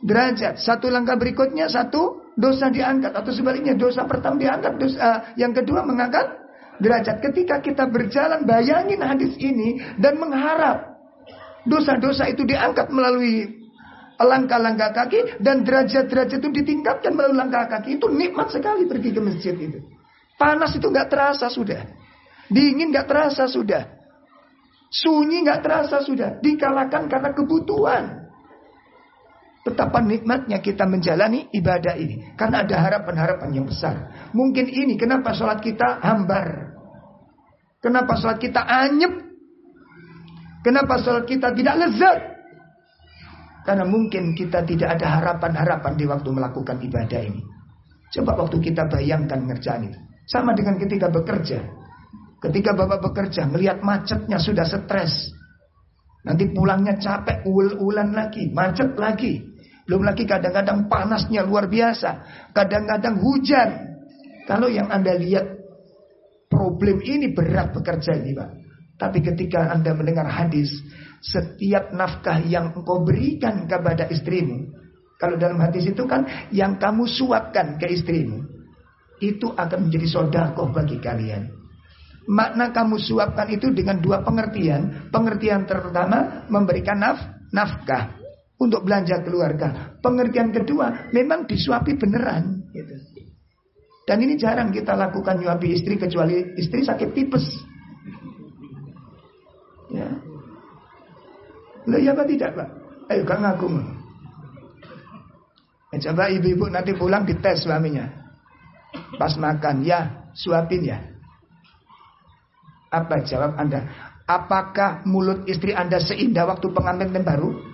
derajat. Satu langkah berikutnya satu dosa diangkat atau sebaliknya dosa pertama diangkat, dosa uh, yang kedua mengangkat derajat. Ketika kita berjalan bayangin hadis ini dan mengharap dosa-dosa itu diangkat melalui langkah-langkah kaki dan derajat-derajat itu ditingkatkan melalui langkah kaki itu nikmat sekali pergi ke masjid itu. Panas itu nggak terasa sudah, dingin nggak terasa sudah, sunyi nggak terasa sudah, dikalahkan karena kebutuhan. Betapa nikmatnya kita menjalani ibadah ini. Karena ada harapan-harapan yang besar. Mungkin ini kenapa sholat kita hambar. Kenapa sholat kita anyep. Kenapa sholat kita tidak lezat. Karena mungkin kita tidak ada harapan-harapan di waktu melakukan ibadah ini. Coba waktu kita bayangkan ngerjain itu. Sama dengan ketika bekerja. Ketika bapak bekerja, melihat macetnya sudah stres. Nanti pulangnya capek, ul-ulan lagi, macet lagi. Belum lagi kadang-kadang panasnya luar biasa. Kadang-kadang hujan. Kalau yang Anda lihat problem ini berat bekerja ini Pak. Tapi ketika Anda mendengar hadis, setiap nafkah yang engkau berikan kepada istrimu, kalau dalam hadis itu kan yang kamu suapkan ke istrimu, itu akan menjadi sodakoh bagi kalian. Makna kamu suapkan itu dengan dua pengertian. Pengertian pertama memberikan naf nafkah untuk belanja keluarga. Pengertian kedua, memang disuapi beneran. Gitu. Dan ini jarang kita lakukan nyuapi istri kecuali istri sakit tipes. Ya. Loh ya apa tidak Pak? Ayo kan ngaku. Ya, coba ibu-ibu nanti pulang dites suaminya. Pas makan, ya suapin ya. Apa jawab Anda? Apakah mulut istri Anda seindah waktu pengantin baru?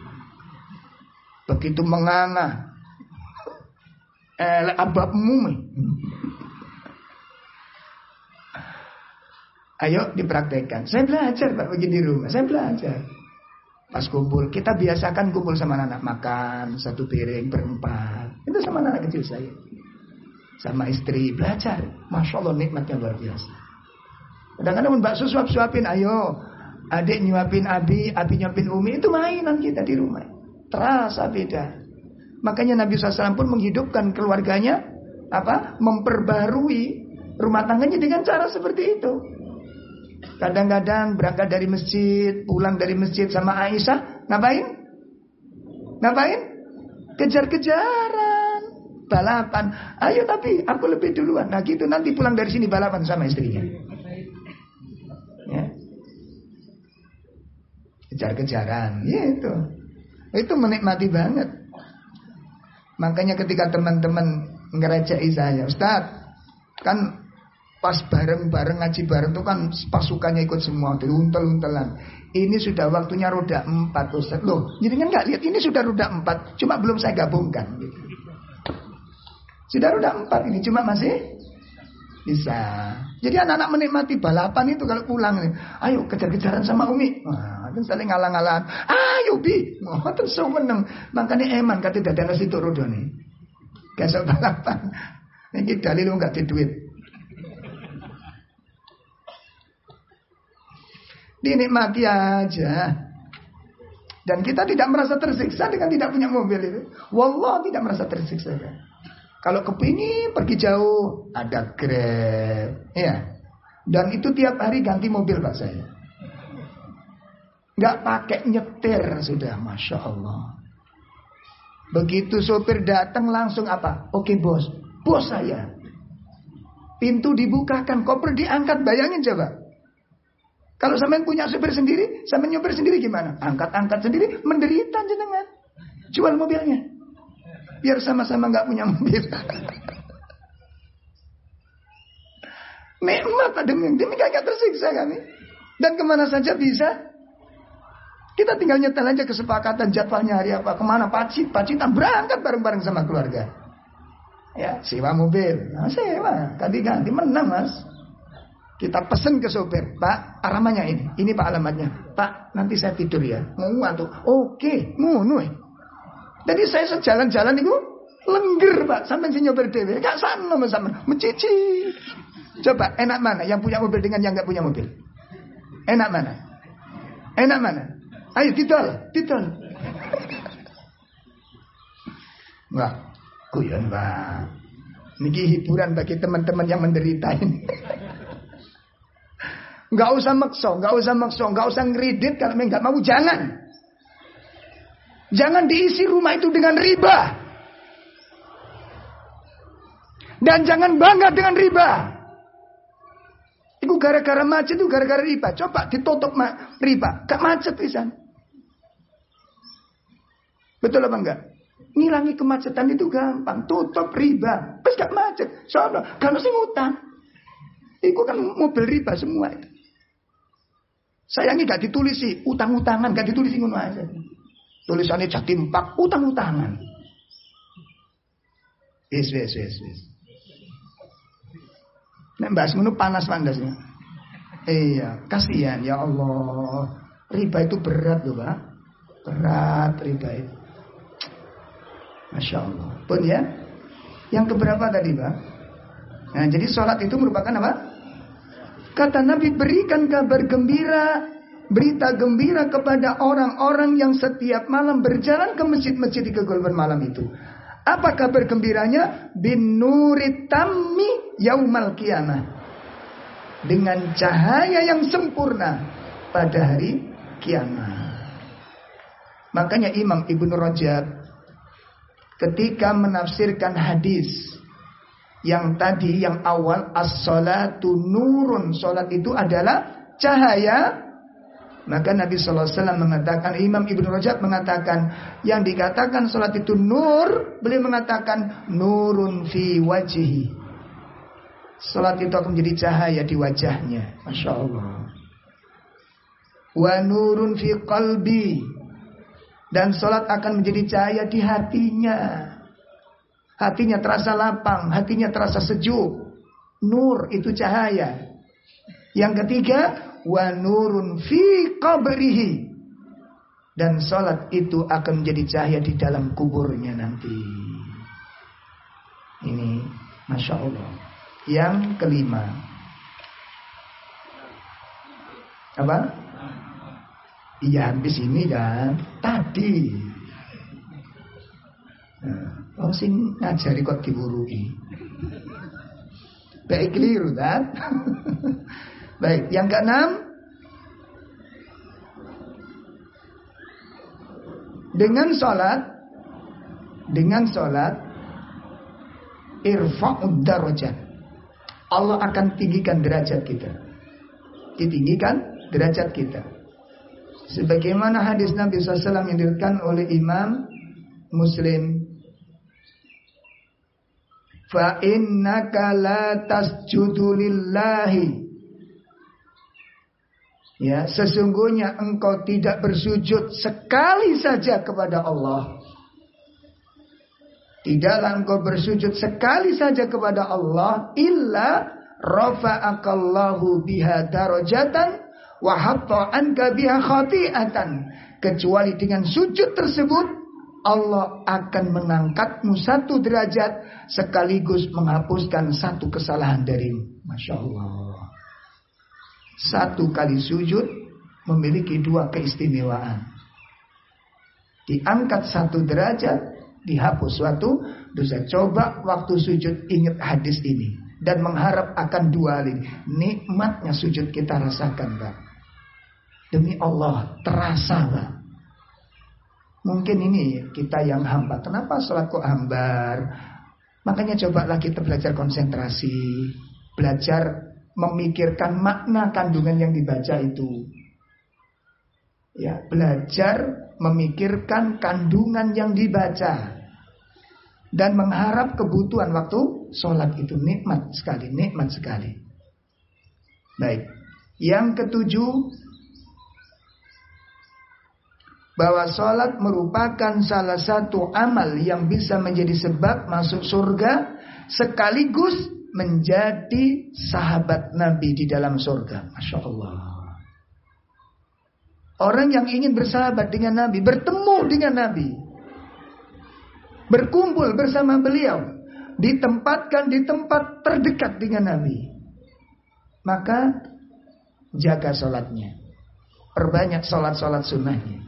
Begitu menganga. Elek ababmu. Ayo dipraktekkan. Saya belajar Pak begini di rumah. Saya belajar. Pas kumpul, kita biasakan kumpul sama anak, makan satu piring berempat. Itu sama anak kecil saya. Sama istri belajar. Masya Allah nikmatnya luar biasa. Kadang-kadang bakso suap-suapin, ayo. Adik nyuapin abi, abi nyuapin umi, itu mainan kita di rumah. Terasa beda. Makanya Nabi SAW pun menghidupkan keluarganya, apa? Memperbarui rumah tangganya dengan cara seperti itu. Kadang-kadang berangkat dari masjid, pulang dari masjid sama Aisyah, ngapain? Ngapain? Kejar-kejaran, balapan. Ayo tapi aku lebih duluan. Nah gitu nanti pulang dari sini balapan sama istrinya. Ya. Kejar-kejaran, ya itu. Itu menikmati banget. Makanya ketika teman-teman ngerajai saya, Ustaz, kan Pas bareng-bareng ngaji bareng itu kan pasukannya ikut semua, untel-untelan. Ini sudah waktunya roda empat Ustaz. Loh, jadi kan nggak lihat ini sudah roda empat, cuma belum saya gabungkan. Sudah roda empat ini, cuma masih bisa. Jadi anak-anak menikmati balapan itu kalau pulang nih. Ayo kejar-kejaran sama Umi. Wah, itu saling ngalang-ngalang. Ayo bi, oh, terus menang. Makanya eman kata dadah situ nih. Kesel balapan. Ini dalil nggak di duit. Dinikmati aja. Dan kita tidak merasa tersiksa dengan tidak punya mobil itu. Wallah tidak merasa tersiksa. Kan? Kalau kepingin pergi jauh, ada Grab. Ya. Dan itu tiap hari ganti mobil Pak saya. Nggak pakai nyetir sudah, Masya Allah. Begitu sopir datang langsung apa? Oke bos, bos saya. Pintu dibukakan, koper diangkat, bayangin coba. Kalau sampean punya supir sendiri, sampean nyopir sendiri gimana? Angkat-angkat sendiri, menderita jenengan. Jual mobilnya. Biar sama-sama nggak punya mobil. Nikmat demi demi gak tersiksa kami. Dan ke mana saja bisa. Kita tinggal nyetel aja kesepakatan jadwalnya hari apa. Ke mana pacit, pacitan berangkat bareng-bareng sama keluarga. Ya, sewa mobil. Nah, sewa. Ganti-ganti menang mas. Kita pesen ke sopir, Pak, alamatnya ini. Ini Pak alamatnya. Pak, nanti saya tidur ya. Ngono tuh. Oke, ngono. Jadi saya sejalan-jalan itu lengger, Pak, sampai si nyopir dewe. Gak sana sama mencici. Coba enak mana yang punya mobil dengan yang gak punya mobil? Enak mana? Enak mana? Ayo titol, titol. Wah, kuyon, Pak. Niki hiburan bagi teman-teman yang menderita ini. Nggak usah makso, nggak usah makso, nggak usah ngeridit kalau nggak mau jangan. Jangan diisi rumah itu dengan riba. Dan jangan bangga dengan riba. Itu gara-gara macet itu gara-gara riba. Coba ditutup riba, gak macet pisan. Betul apa enggak? Ngilangi kemacetan itu gampang. Tutup riba. Terus gak macet. Soalnya kalau sih ngutang. Itu kan mobil riba semua itu. Sayangi gak ditulis sih utang-utangan, gak ditulis ngono aja. Tulisannya jatim pak, utang-utangan. Wis wis wis wis. Nek bahas panas pandasnya. Iya, kasihan ya Allah. Riba itu berat loh, Pak. Berat riba itu. Masya Allah. Pun ya. Yang keberapa tadi, Pak? Nah, jadi sholat itu merupakan apa? Kata Nabi berikan kabar gembira Berita gembira kepada orang-orang yang setiap malam berjalan ke masjid-masjid di kegolban malam itu. Apa kabar gembiranya? Bin nurit tammi yaumal kiamah. Dengan cahaya yang sempurna pada hari kiamat. Makanya Imam Ibnu Rajab ketika menafsirkan hadis yang tadi yang awal as-salatu nurun. Salat itu adalah cahaya. Maka Nabi wasallam mengatakan Imam Ibnu Rajab mengatakan yang dikatakan salat itu nur, beliau mengatakan nurun fi wajhi. Salat itu akan menjadi cahaya di wajahnya. Masya Allah. Wa nurun fi qalbi. Dan salat akan menjadi cahaya di hatinya. Hatinya terasa lapang, hatinya terasa sejuk. Nur itu cahaya. Yang ketiga, wa nurun fi qabrihi. Dan salat itu akan menjadi cahaya di dalam kuburnya nanti. Ini Masya Allah. Yang kelima. Apa? Iya habis ini kan tadi. Nah, oh sing ngajari kok diburui. Baik keliru kan? (laughs) Baik, yang keenam. Dengan sholat dengan sholat irfa'ud darajat Allah akan tinggikan derajat kita. Ditinggikan derajat kita. Sebagaimana hadis Nabi SAW yang diriwayatkan oleh Imam Muslim. Fa innaka la tasjudu Ya, sesungguhnya engkau tidak bersujud sekali saja kepada Allah. Tidaklah engkau bersujud sekali saja kepada Allah illa rafa'akallahu biha darajatan wa anka biha khati'atan. Kecuali dengan sujud tersebut Allah akan mengangkatmu satu derajat sekaligus menghapuskan satu kesalahan darimu. Masya Allah. Satu kali sujud memiliki dua keistimewaan. Diangkat satu derajat, dihapus suatu dosa. Coba waktu sujud ingat hadis ini dan mengharap akan dua ini. Nikmatnya sujud kita rasakan, Pak. Demi Allah, terasa, Pak. Mungkin ini kita yang hamba. Kenapa sholat kok hambar? Makanya cobalah kita belajar konsentrasi, belajar memikirkan makna kandungan yang dibaca itu. Ya, belajar memikirkan kandungan yang dibaca dan mengharap kebutuhan waktu sholat itu nikmat sekali, nikmat sekali. Baik, yang ketujuh bahwa sholat merupakan salah satu amal yang bisa menjadi sebab masuk surga sekaligus menjadi sahabat Nabi di dalam surga. Masya Allah. Orang yang ingin bersahabat dengan Nabi, bertemu dengan Nabi, berkumpul bersama beliau, ditempatkan di tempat terdekat dengan Nabi, maka jaga sholatnya, perbanyak sholat-sholat sunnahnya.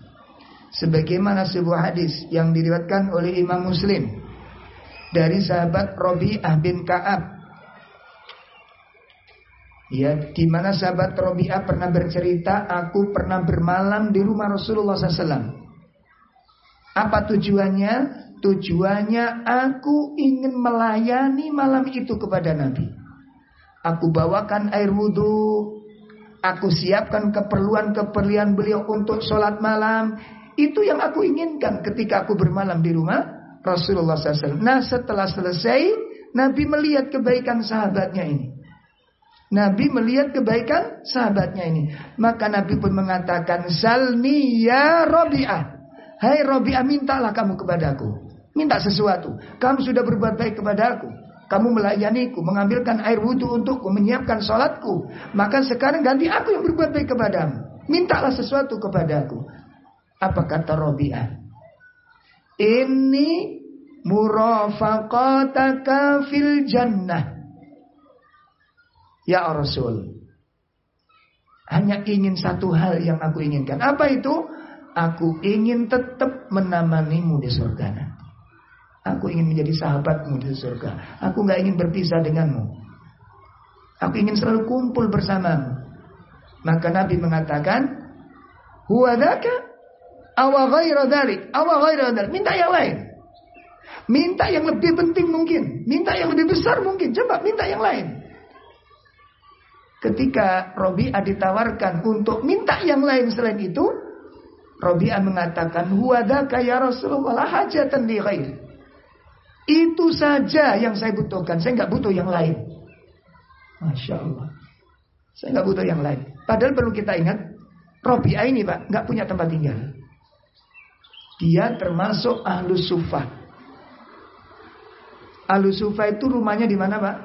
Sebagaimana sebuah hadis yang diriwatkan oleh Imam Muslim dari sahabat Robi'ah bin Ka'ab Ya, di mana sahabat Robi'ah pernah bercerita, aku pernah bermalam di rumah Rasulullah SAW. Apa tujuannya? Tujuannya aku ingin melayani malam itu kepada Nabi. Aku bawakan air wudhu, aku siapkan keperluan-keperluan beliau untuk sholat malam. Itu yang aku inginkan ketika aku bermalam di rumah Rasulullah SAW. Nah setelah selesai, Nabi melihat kebaikan sahabatnya ini. Nabi melihat kebaikan sahabatnya ini. Maka Nabi pun mengatakan, Salni ya Robi'ah. Hai Robi'ah, mintalah kamu kepadaku. Minta sesuatu. Kamu sudah berbuat baik kepada aku. Kamu melayaniku, mengambilkan air wudhu untukku, menyiapkan sholatku. Maka sekarang ganti aku yang berbuat baik kepadamu. Mintalah sesuatu kepadaku. Apa kata Robi'ah? Ini murafaqataka fil jannah. Ya Rasul. Hanya ingin satu hal yang aku inginkan. Apa itu? Aku ingin tetap menemanimu di surga Aku ingin menjadi sahabatmu di surga. Aku nggak ingin berpisah denganmu. Aku ingin selalu kumpul bersamamu. Maka Nabi mengatakan, Huwadaka awa ghaira dhalik, awa ghaira dhalik. Minta yang lain. Minta yang lebih penting mungkin. Minta yang lebih besar mungkin. Coba minta yang lain. Ketika Robi'ah ditawarkan untuk minta yang lain selain itu, Robi'ah mengatakan, Huwadaka ya Rasulullah hajatan ghair. Itu saja yang saya butuhkan. Saya nggak butuh yang lain. Masya Allah. Saya nggak butuh yang lain. Padahal perlu kita ingat, Robi'ah ini Pak, nggak punya tempat tinggal. Dia termasuk ahlu sufah. Ahlu sufah itu rumahnya di mana Pak?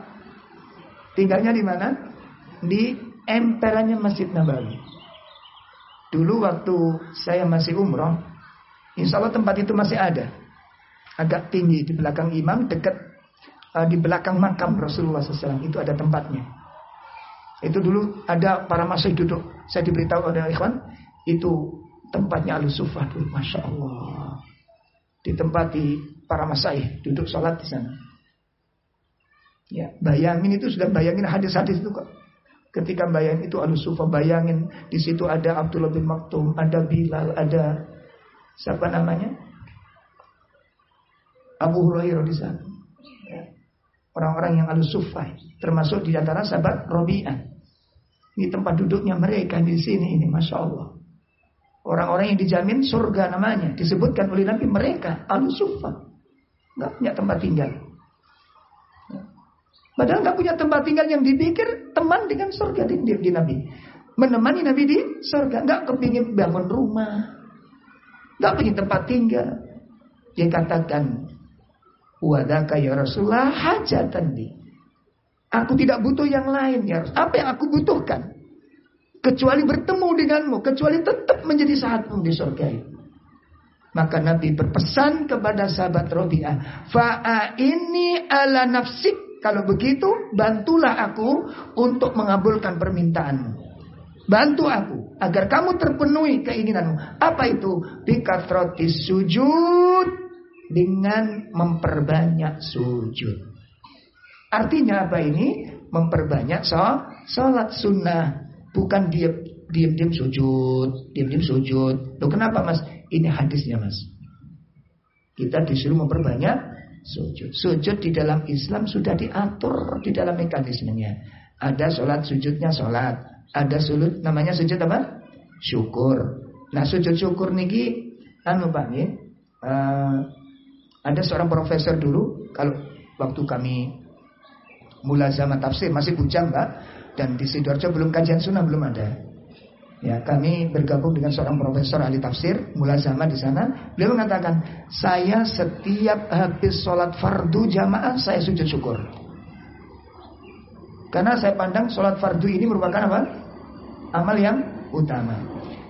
Tinggalnya di mana? Di emperannya Masjid Nabawi. Dulu waktu saya masih umroh, insya Allah tempat itu masih ada. Agak tinggi di belakang imam, dekat uh, di belakang makam Rasulullah SAW. Itu ada tempatnya. Itu dulu ada para masih duduk saya diberitahu oleh ikhwan itu tempatnya al-sufah dulu, masya Allah. Ditempati para masai duduk sholat di sana. Ya, bayangin itu sudah bayangin hadis-hadis itu kok. Ketika bayangin itu al-sufah, bayangin di situ ada Abdullah bin Maktum, ada Bilal, ada siapa namanya? Abu Hurairah di sana. Ya. Orang-orang yang al-sufah, termasuk di antara sahabat Robi'ah. Ini tempat duduknya mereka di sini ini, masya Allah. Orang-orang yang dijamin surga namanya disebutkan oleh Nabi mereka al-sufa, nggak punya tempat tinggal. Padahal nggak punya tempat tinggal yang dipikir teman dengan surga di, di, di Nabi. Menemani Nabi di surga, nggak kepingin bangun rumah, nggak punya tempat tinggal. Dia katakan, wadaka ya Rasulullah hajatan di. Aku tidak butuh yang lain ya. Apa yang aku butuhkan? Kecuali bertemu denganmu. Kecuali tetap menjadi sahabatmu di surga Maka Nabi berpesan kepada sahabat Robi'ah. Fa'a ini ala nafsik. Kalau begitu, bantulah aku untuk mengabulkan permintaanmu. Bantu aku agar kamu terpenuhi keinginanmu. Apa itu? Bikatrotis sujud dengan memperbanyak sujud. Artinya apa ini? Memperbanyak sholat sunnah. Bukan diam diam sujud, diam-diam sujud. Loh kenapa mas? Ini hadisnya mas. Kita disuruh memperbanyak sujud. Sujud di dalam Islam sudah diatur di dalam mekanismenya. Ada sholat sujudnya sholat. Ada sujud namanya sujud apa? Syukur. Nah sujud syukur niki anu pak nih. Uh, ada seorang profesor dulu kalau waktu kami mula zaman tafsir masih bujang Pak dan di Sidoarjo belum kajian sunnah belum ada. Ya, kami bergabung dengan seorang profesor ahli tafsir mula zaman di sana. Beliau mengatakan, saya setiap habis sholat fardu jamaah saya sujud syukur. Karena saya pandang sholat fardu ini merupakan apa? Amal yang utama.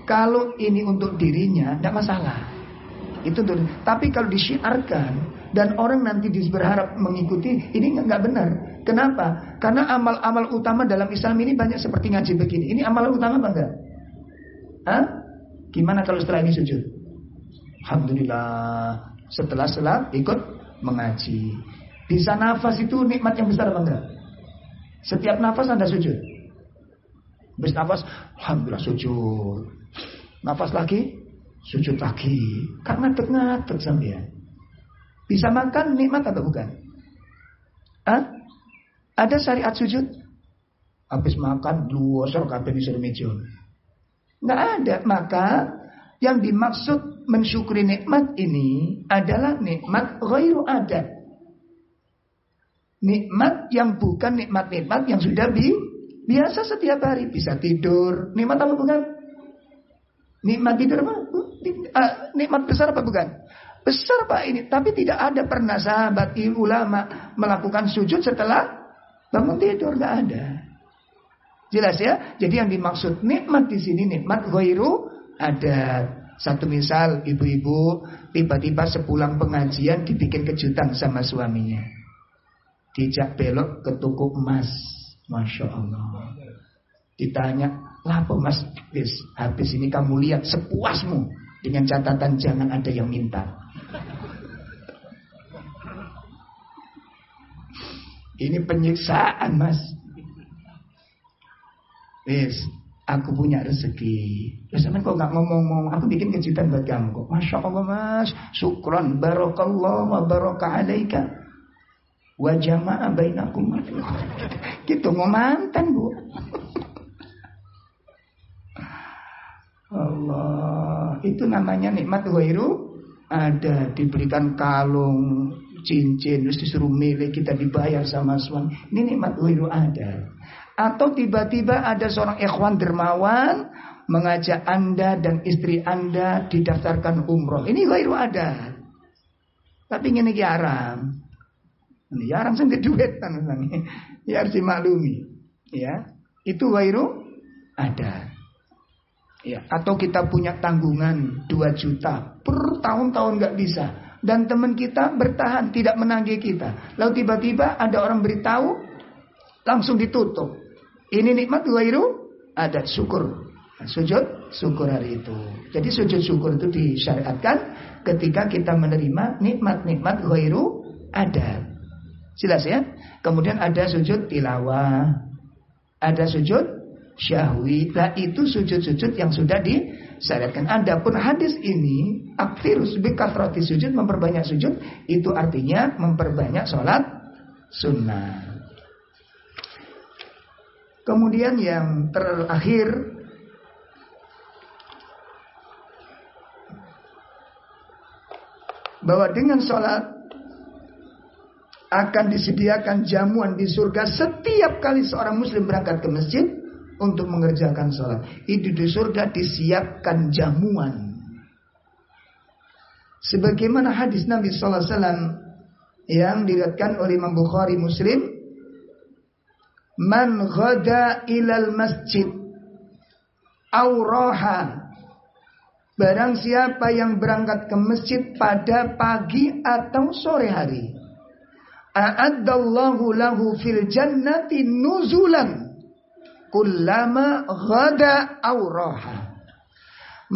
Kalau ini untuk dirinya, tidak masalah. Itu untuk, tapi kalau disiarkan dan orang nanti berharap mengikuti, ini nggak benar. Kenapa? Karena amal-amal utama dalam Islam ini banyak seperti ngaji begini. Ini amal utama apa enggak? Hah? Gimana kalau setelah ini sujud? Alhamdulillah. Setelah salat ikut mengaji. Bisa nafas itu nikmat yang besar apa enggak? Setiap nafas Anda sujud. Habis nafas, Alhamdulillah sujud. Nafas lagi, sujud lagi. Karena ngatet sampai Bisa makan nikmat atau bukan? Hah? Ada syariat sujud? Habis makan dua sor disuruh meja. Enggak ada. Maka yang dimaksud mensyukuri nikmat ini adalah nikmat ghairu adat. Nikmat yang bukan nikmat-nikmat yang sudah bi biasa setiap hari bisa tidur. Nikmat apa bukan? Nikmat tidur apa? Uh, nikmat besar apa bukan? Besar Pak ini, tapi tidak ada pernah sahabat ulama melakukan sujud setelah Bangun tidur nggak ada. Jelas ya? Jadi yang dimaksud nikmat di sini nikmat ghairu ada. Satu misal ibu-ibu tiba-tiba sepulang pengajian dibikin kejutan sama suaminya. Dijak belok ke toko emas. Masya Allah. Ditanya, lapo mas, habis, habis ini kamu lihat sepuasmu. Dengan catatan jangan ada yang minta. Ini penyiksaan mas. Wis, aku punya rezeki. Terus ya, kok nggak ngomong-ngomong? Aku bikin kejutan buat kamu kok. Masya Allah mas, syukron, barokallah, wa barokah alaika. Wa jama'a bainakum. (laughs) Gitu mantan bu. (laughs) Allah, itu namanya nikmat ghairu ada diberikan kalung cincin, terus disuruh milih kita dibayar sama suami. Ini nikmat wiru ada. Atau tiba-tiba ada seorang ikhwan dermawan mengajak anda dan istri anda didaftarkan umroh. Ini wiru ada. Tapi ini haram. Ini haram sendiri duit kan Ya harus dimaklumi. Ya, itu wiru ada. Ya, atau kita punya tanggungan 2 juta per tahun-tahun nggak bisa dan teman kita bertahan tidak menagih kita. Lalu tiba-tiba ada orang beritahu langsung ditutup. Ini nikmat ghairu ada syukur. Sujud syukur hari itu. Jadi sujud syukur itu disyariatkan ketika kita menerima nikmat-nikmat ghairu ada. Jelas ya? Kemudian ada sujud tilawah, ada sujud syahwi. Nah itu sujud-sujud yang sudah disyariatkan. Adapun hadis ini aktirus bikathrati sujud memperbanyak sujud itu artinya memperbanyak sholat sunnah. Kemudian yang terakhir bahwa dengan sholat akan disediakan jamuan di surga setiap kali seorang muslim berangkat ke masjid untuk mengerjakan sholat. Itu di surga disiapkan jamuan. Sebagaimana hadis Nabi Sallallahu Alaihi Wasallam yang diriatkan oleh Imam Bukhari Muslim, man ghada ilal masjid auraha Barang siapa yang berangkat ke masjid pada pagi atau sore hari. A'addallahu lahu fil jannati nuzulan. Kullama ghada auraha.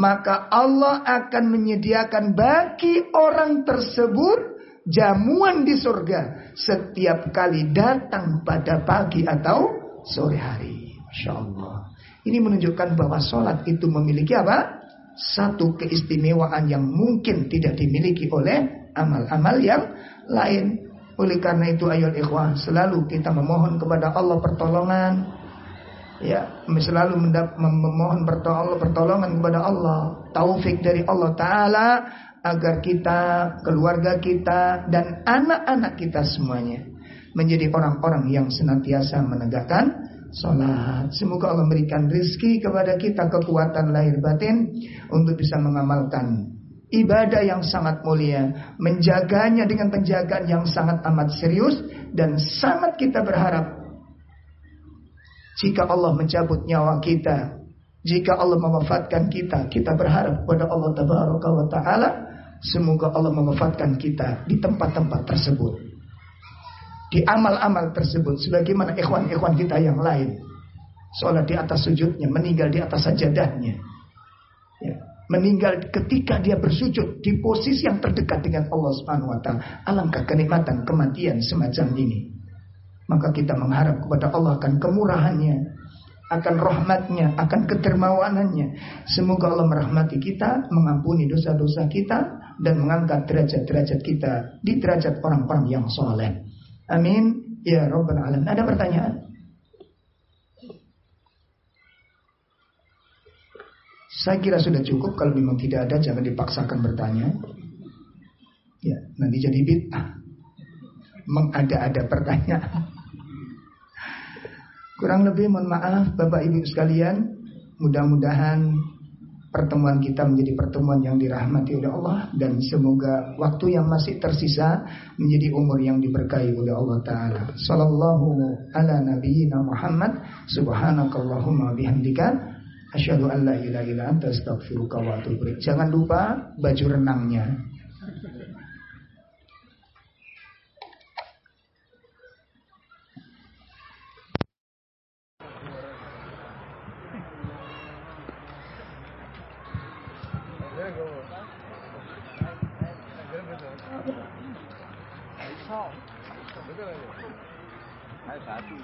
Maka Allah akan menyediakan bagi orang tersebut jamuan di surga. Setiap kali datang pada pagi atau sore hari. Masya Allah. Ini menunjukkan bahwa sholat itu memiliki apa? satu keistimewaan yang mungkin tidak dimiliki oleh amal-amal yang lain. Oleh karena itu ayat ikhwah selalu kita memohon kepada Allah pertolongan. Ya, selalu memohon pertolongan kepada Allah, taufik dari Allah taala agar kita, keluarga kita dan anak-anak kita semuanya menjadi orang-orang yang senantiasa menegakkan Salat. Semoga Allah memberikan rizki kepada kita kekuatan lahir batin untuk bisa mengamalkan ibadah yang sangat mulia, menjaganya dengan penjagaan yang sangat amat serius dan sangat kita berharap jika Allah mencabut nyawa kita, jika Allah mewafatkan kita, kita berharap kepada Allah taala semoga Allah mewafatkan kita di tempat-tempat tersebut di amal-amal tersebut sebagaimana ikhwan-ikhwan kita yang lain sholat di atas sujudnya meninggal di atas sajadahnya ya. meninggal ketika dia bersujud di posisi yang terdekat dengan Allah Subhanahu wa taala alangkah kenikmatan kematian semacam ini maka kita mengharap kepada Allah akan kemurahannya akan rahmatnya, akan kedermawanannya. Semoga Allah merahmati kita, mengampuni dosa-dosa kita, dan mengangkat derajat-derajat kita di derajat orang-orang yang soleh. Amin. Ya Rabbal Alamin. Ada pertanyaan? Saya kira sudah cukup. Kalau memang tidak ada, jangan dipaksakan bertanya. Ya, nanti jadi bid'ah. Mengada-ada pertanyaan. Kurang lebih mohon maaf Bapak Ibu sekalian. Mudah-mudahan pertemuan kita menjadi pertemuan yang dirahmati oleh Allah dan semoga waktu yang masih tersisa menjadi umur yang diberkahi oleh Allah taala. Sallallahu ala nabiyyina Muhammad subhanakallahumma bihamdika asyhadu an la ilaha illa anta astaghfiruka wa atubu Jangan lupa baju renangnya. 操怎么的个还有啥？屁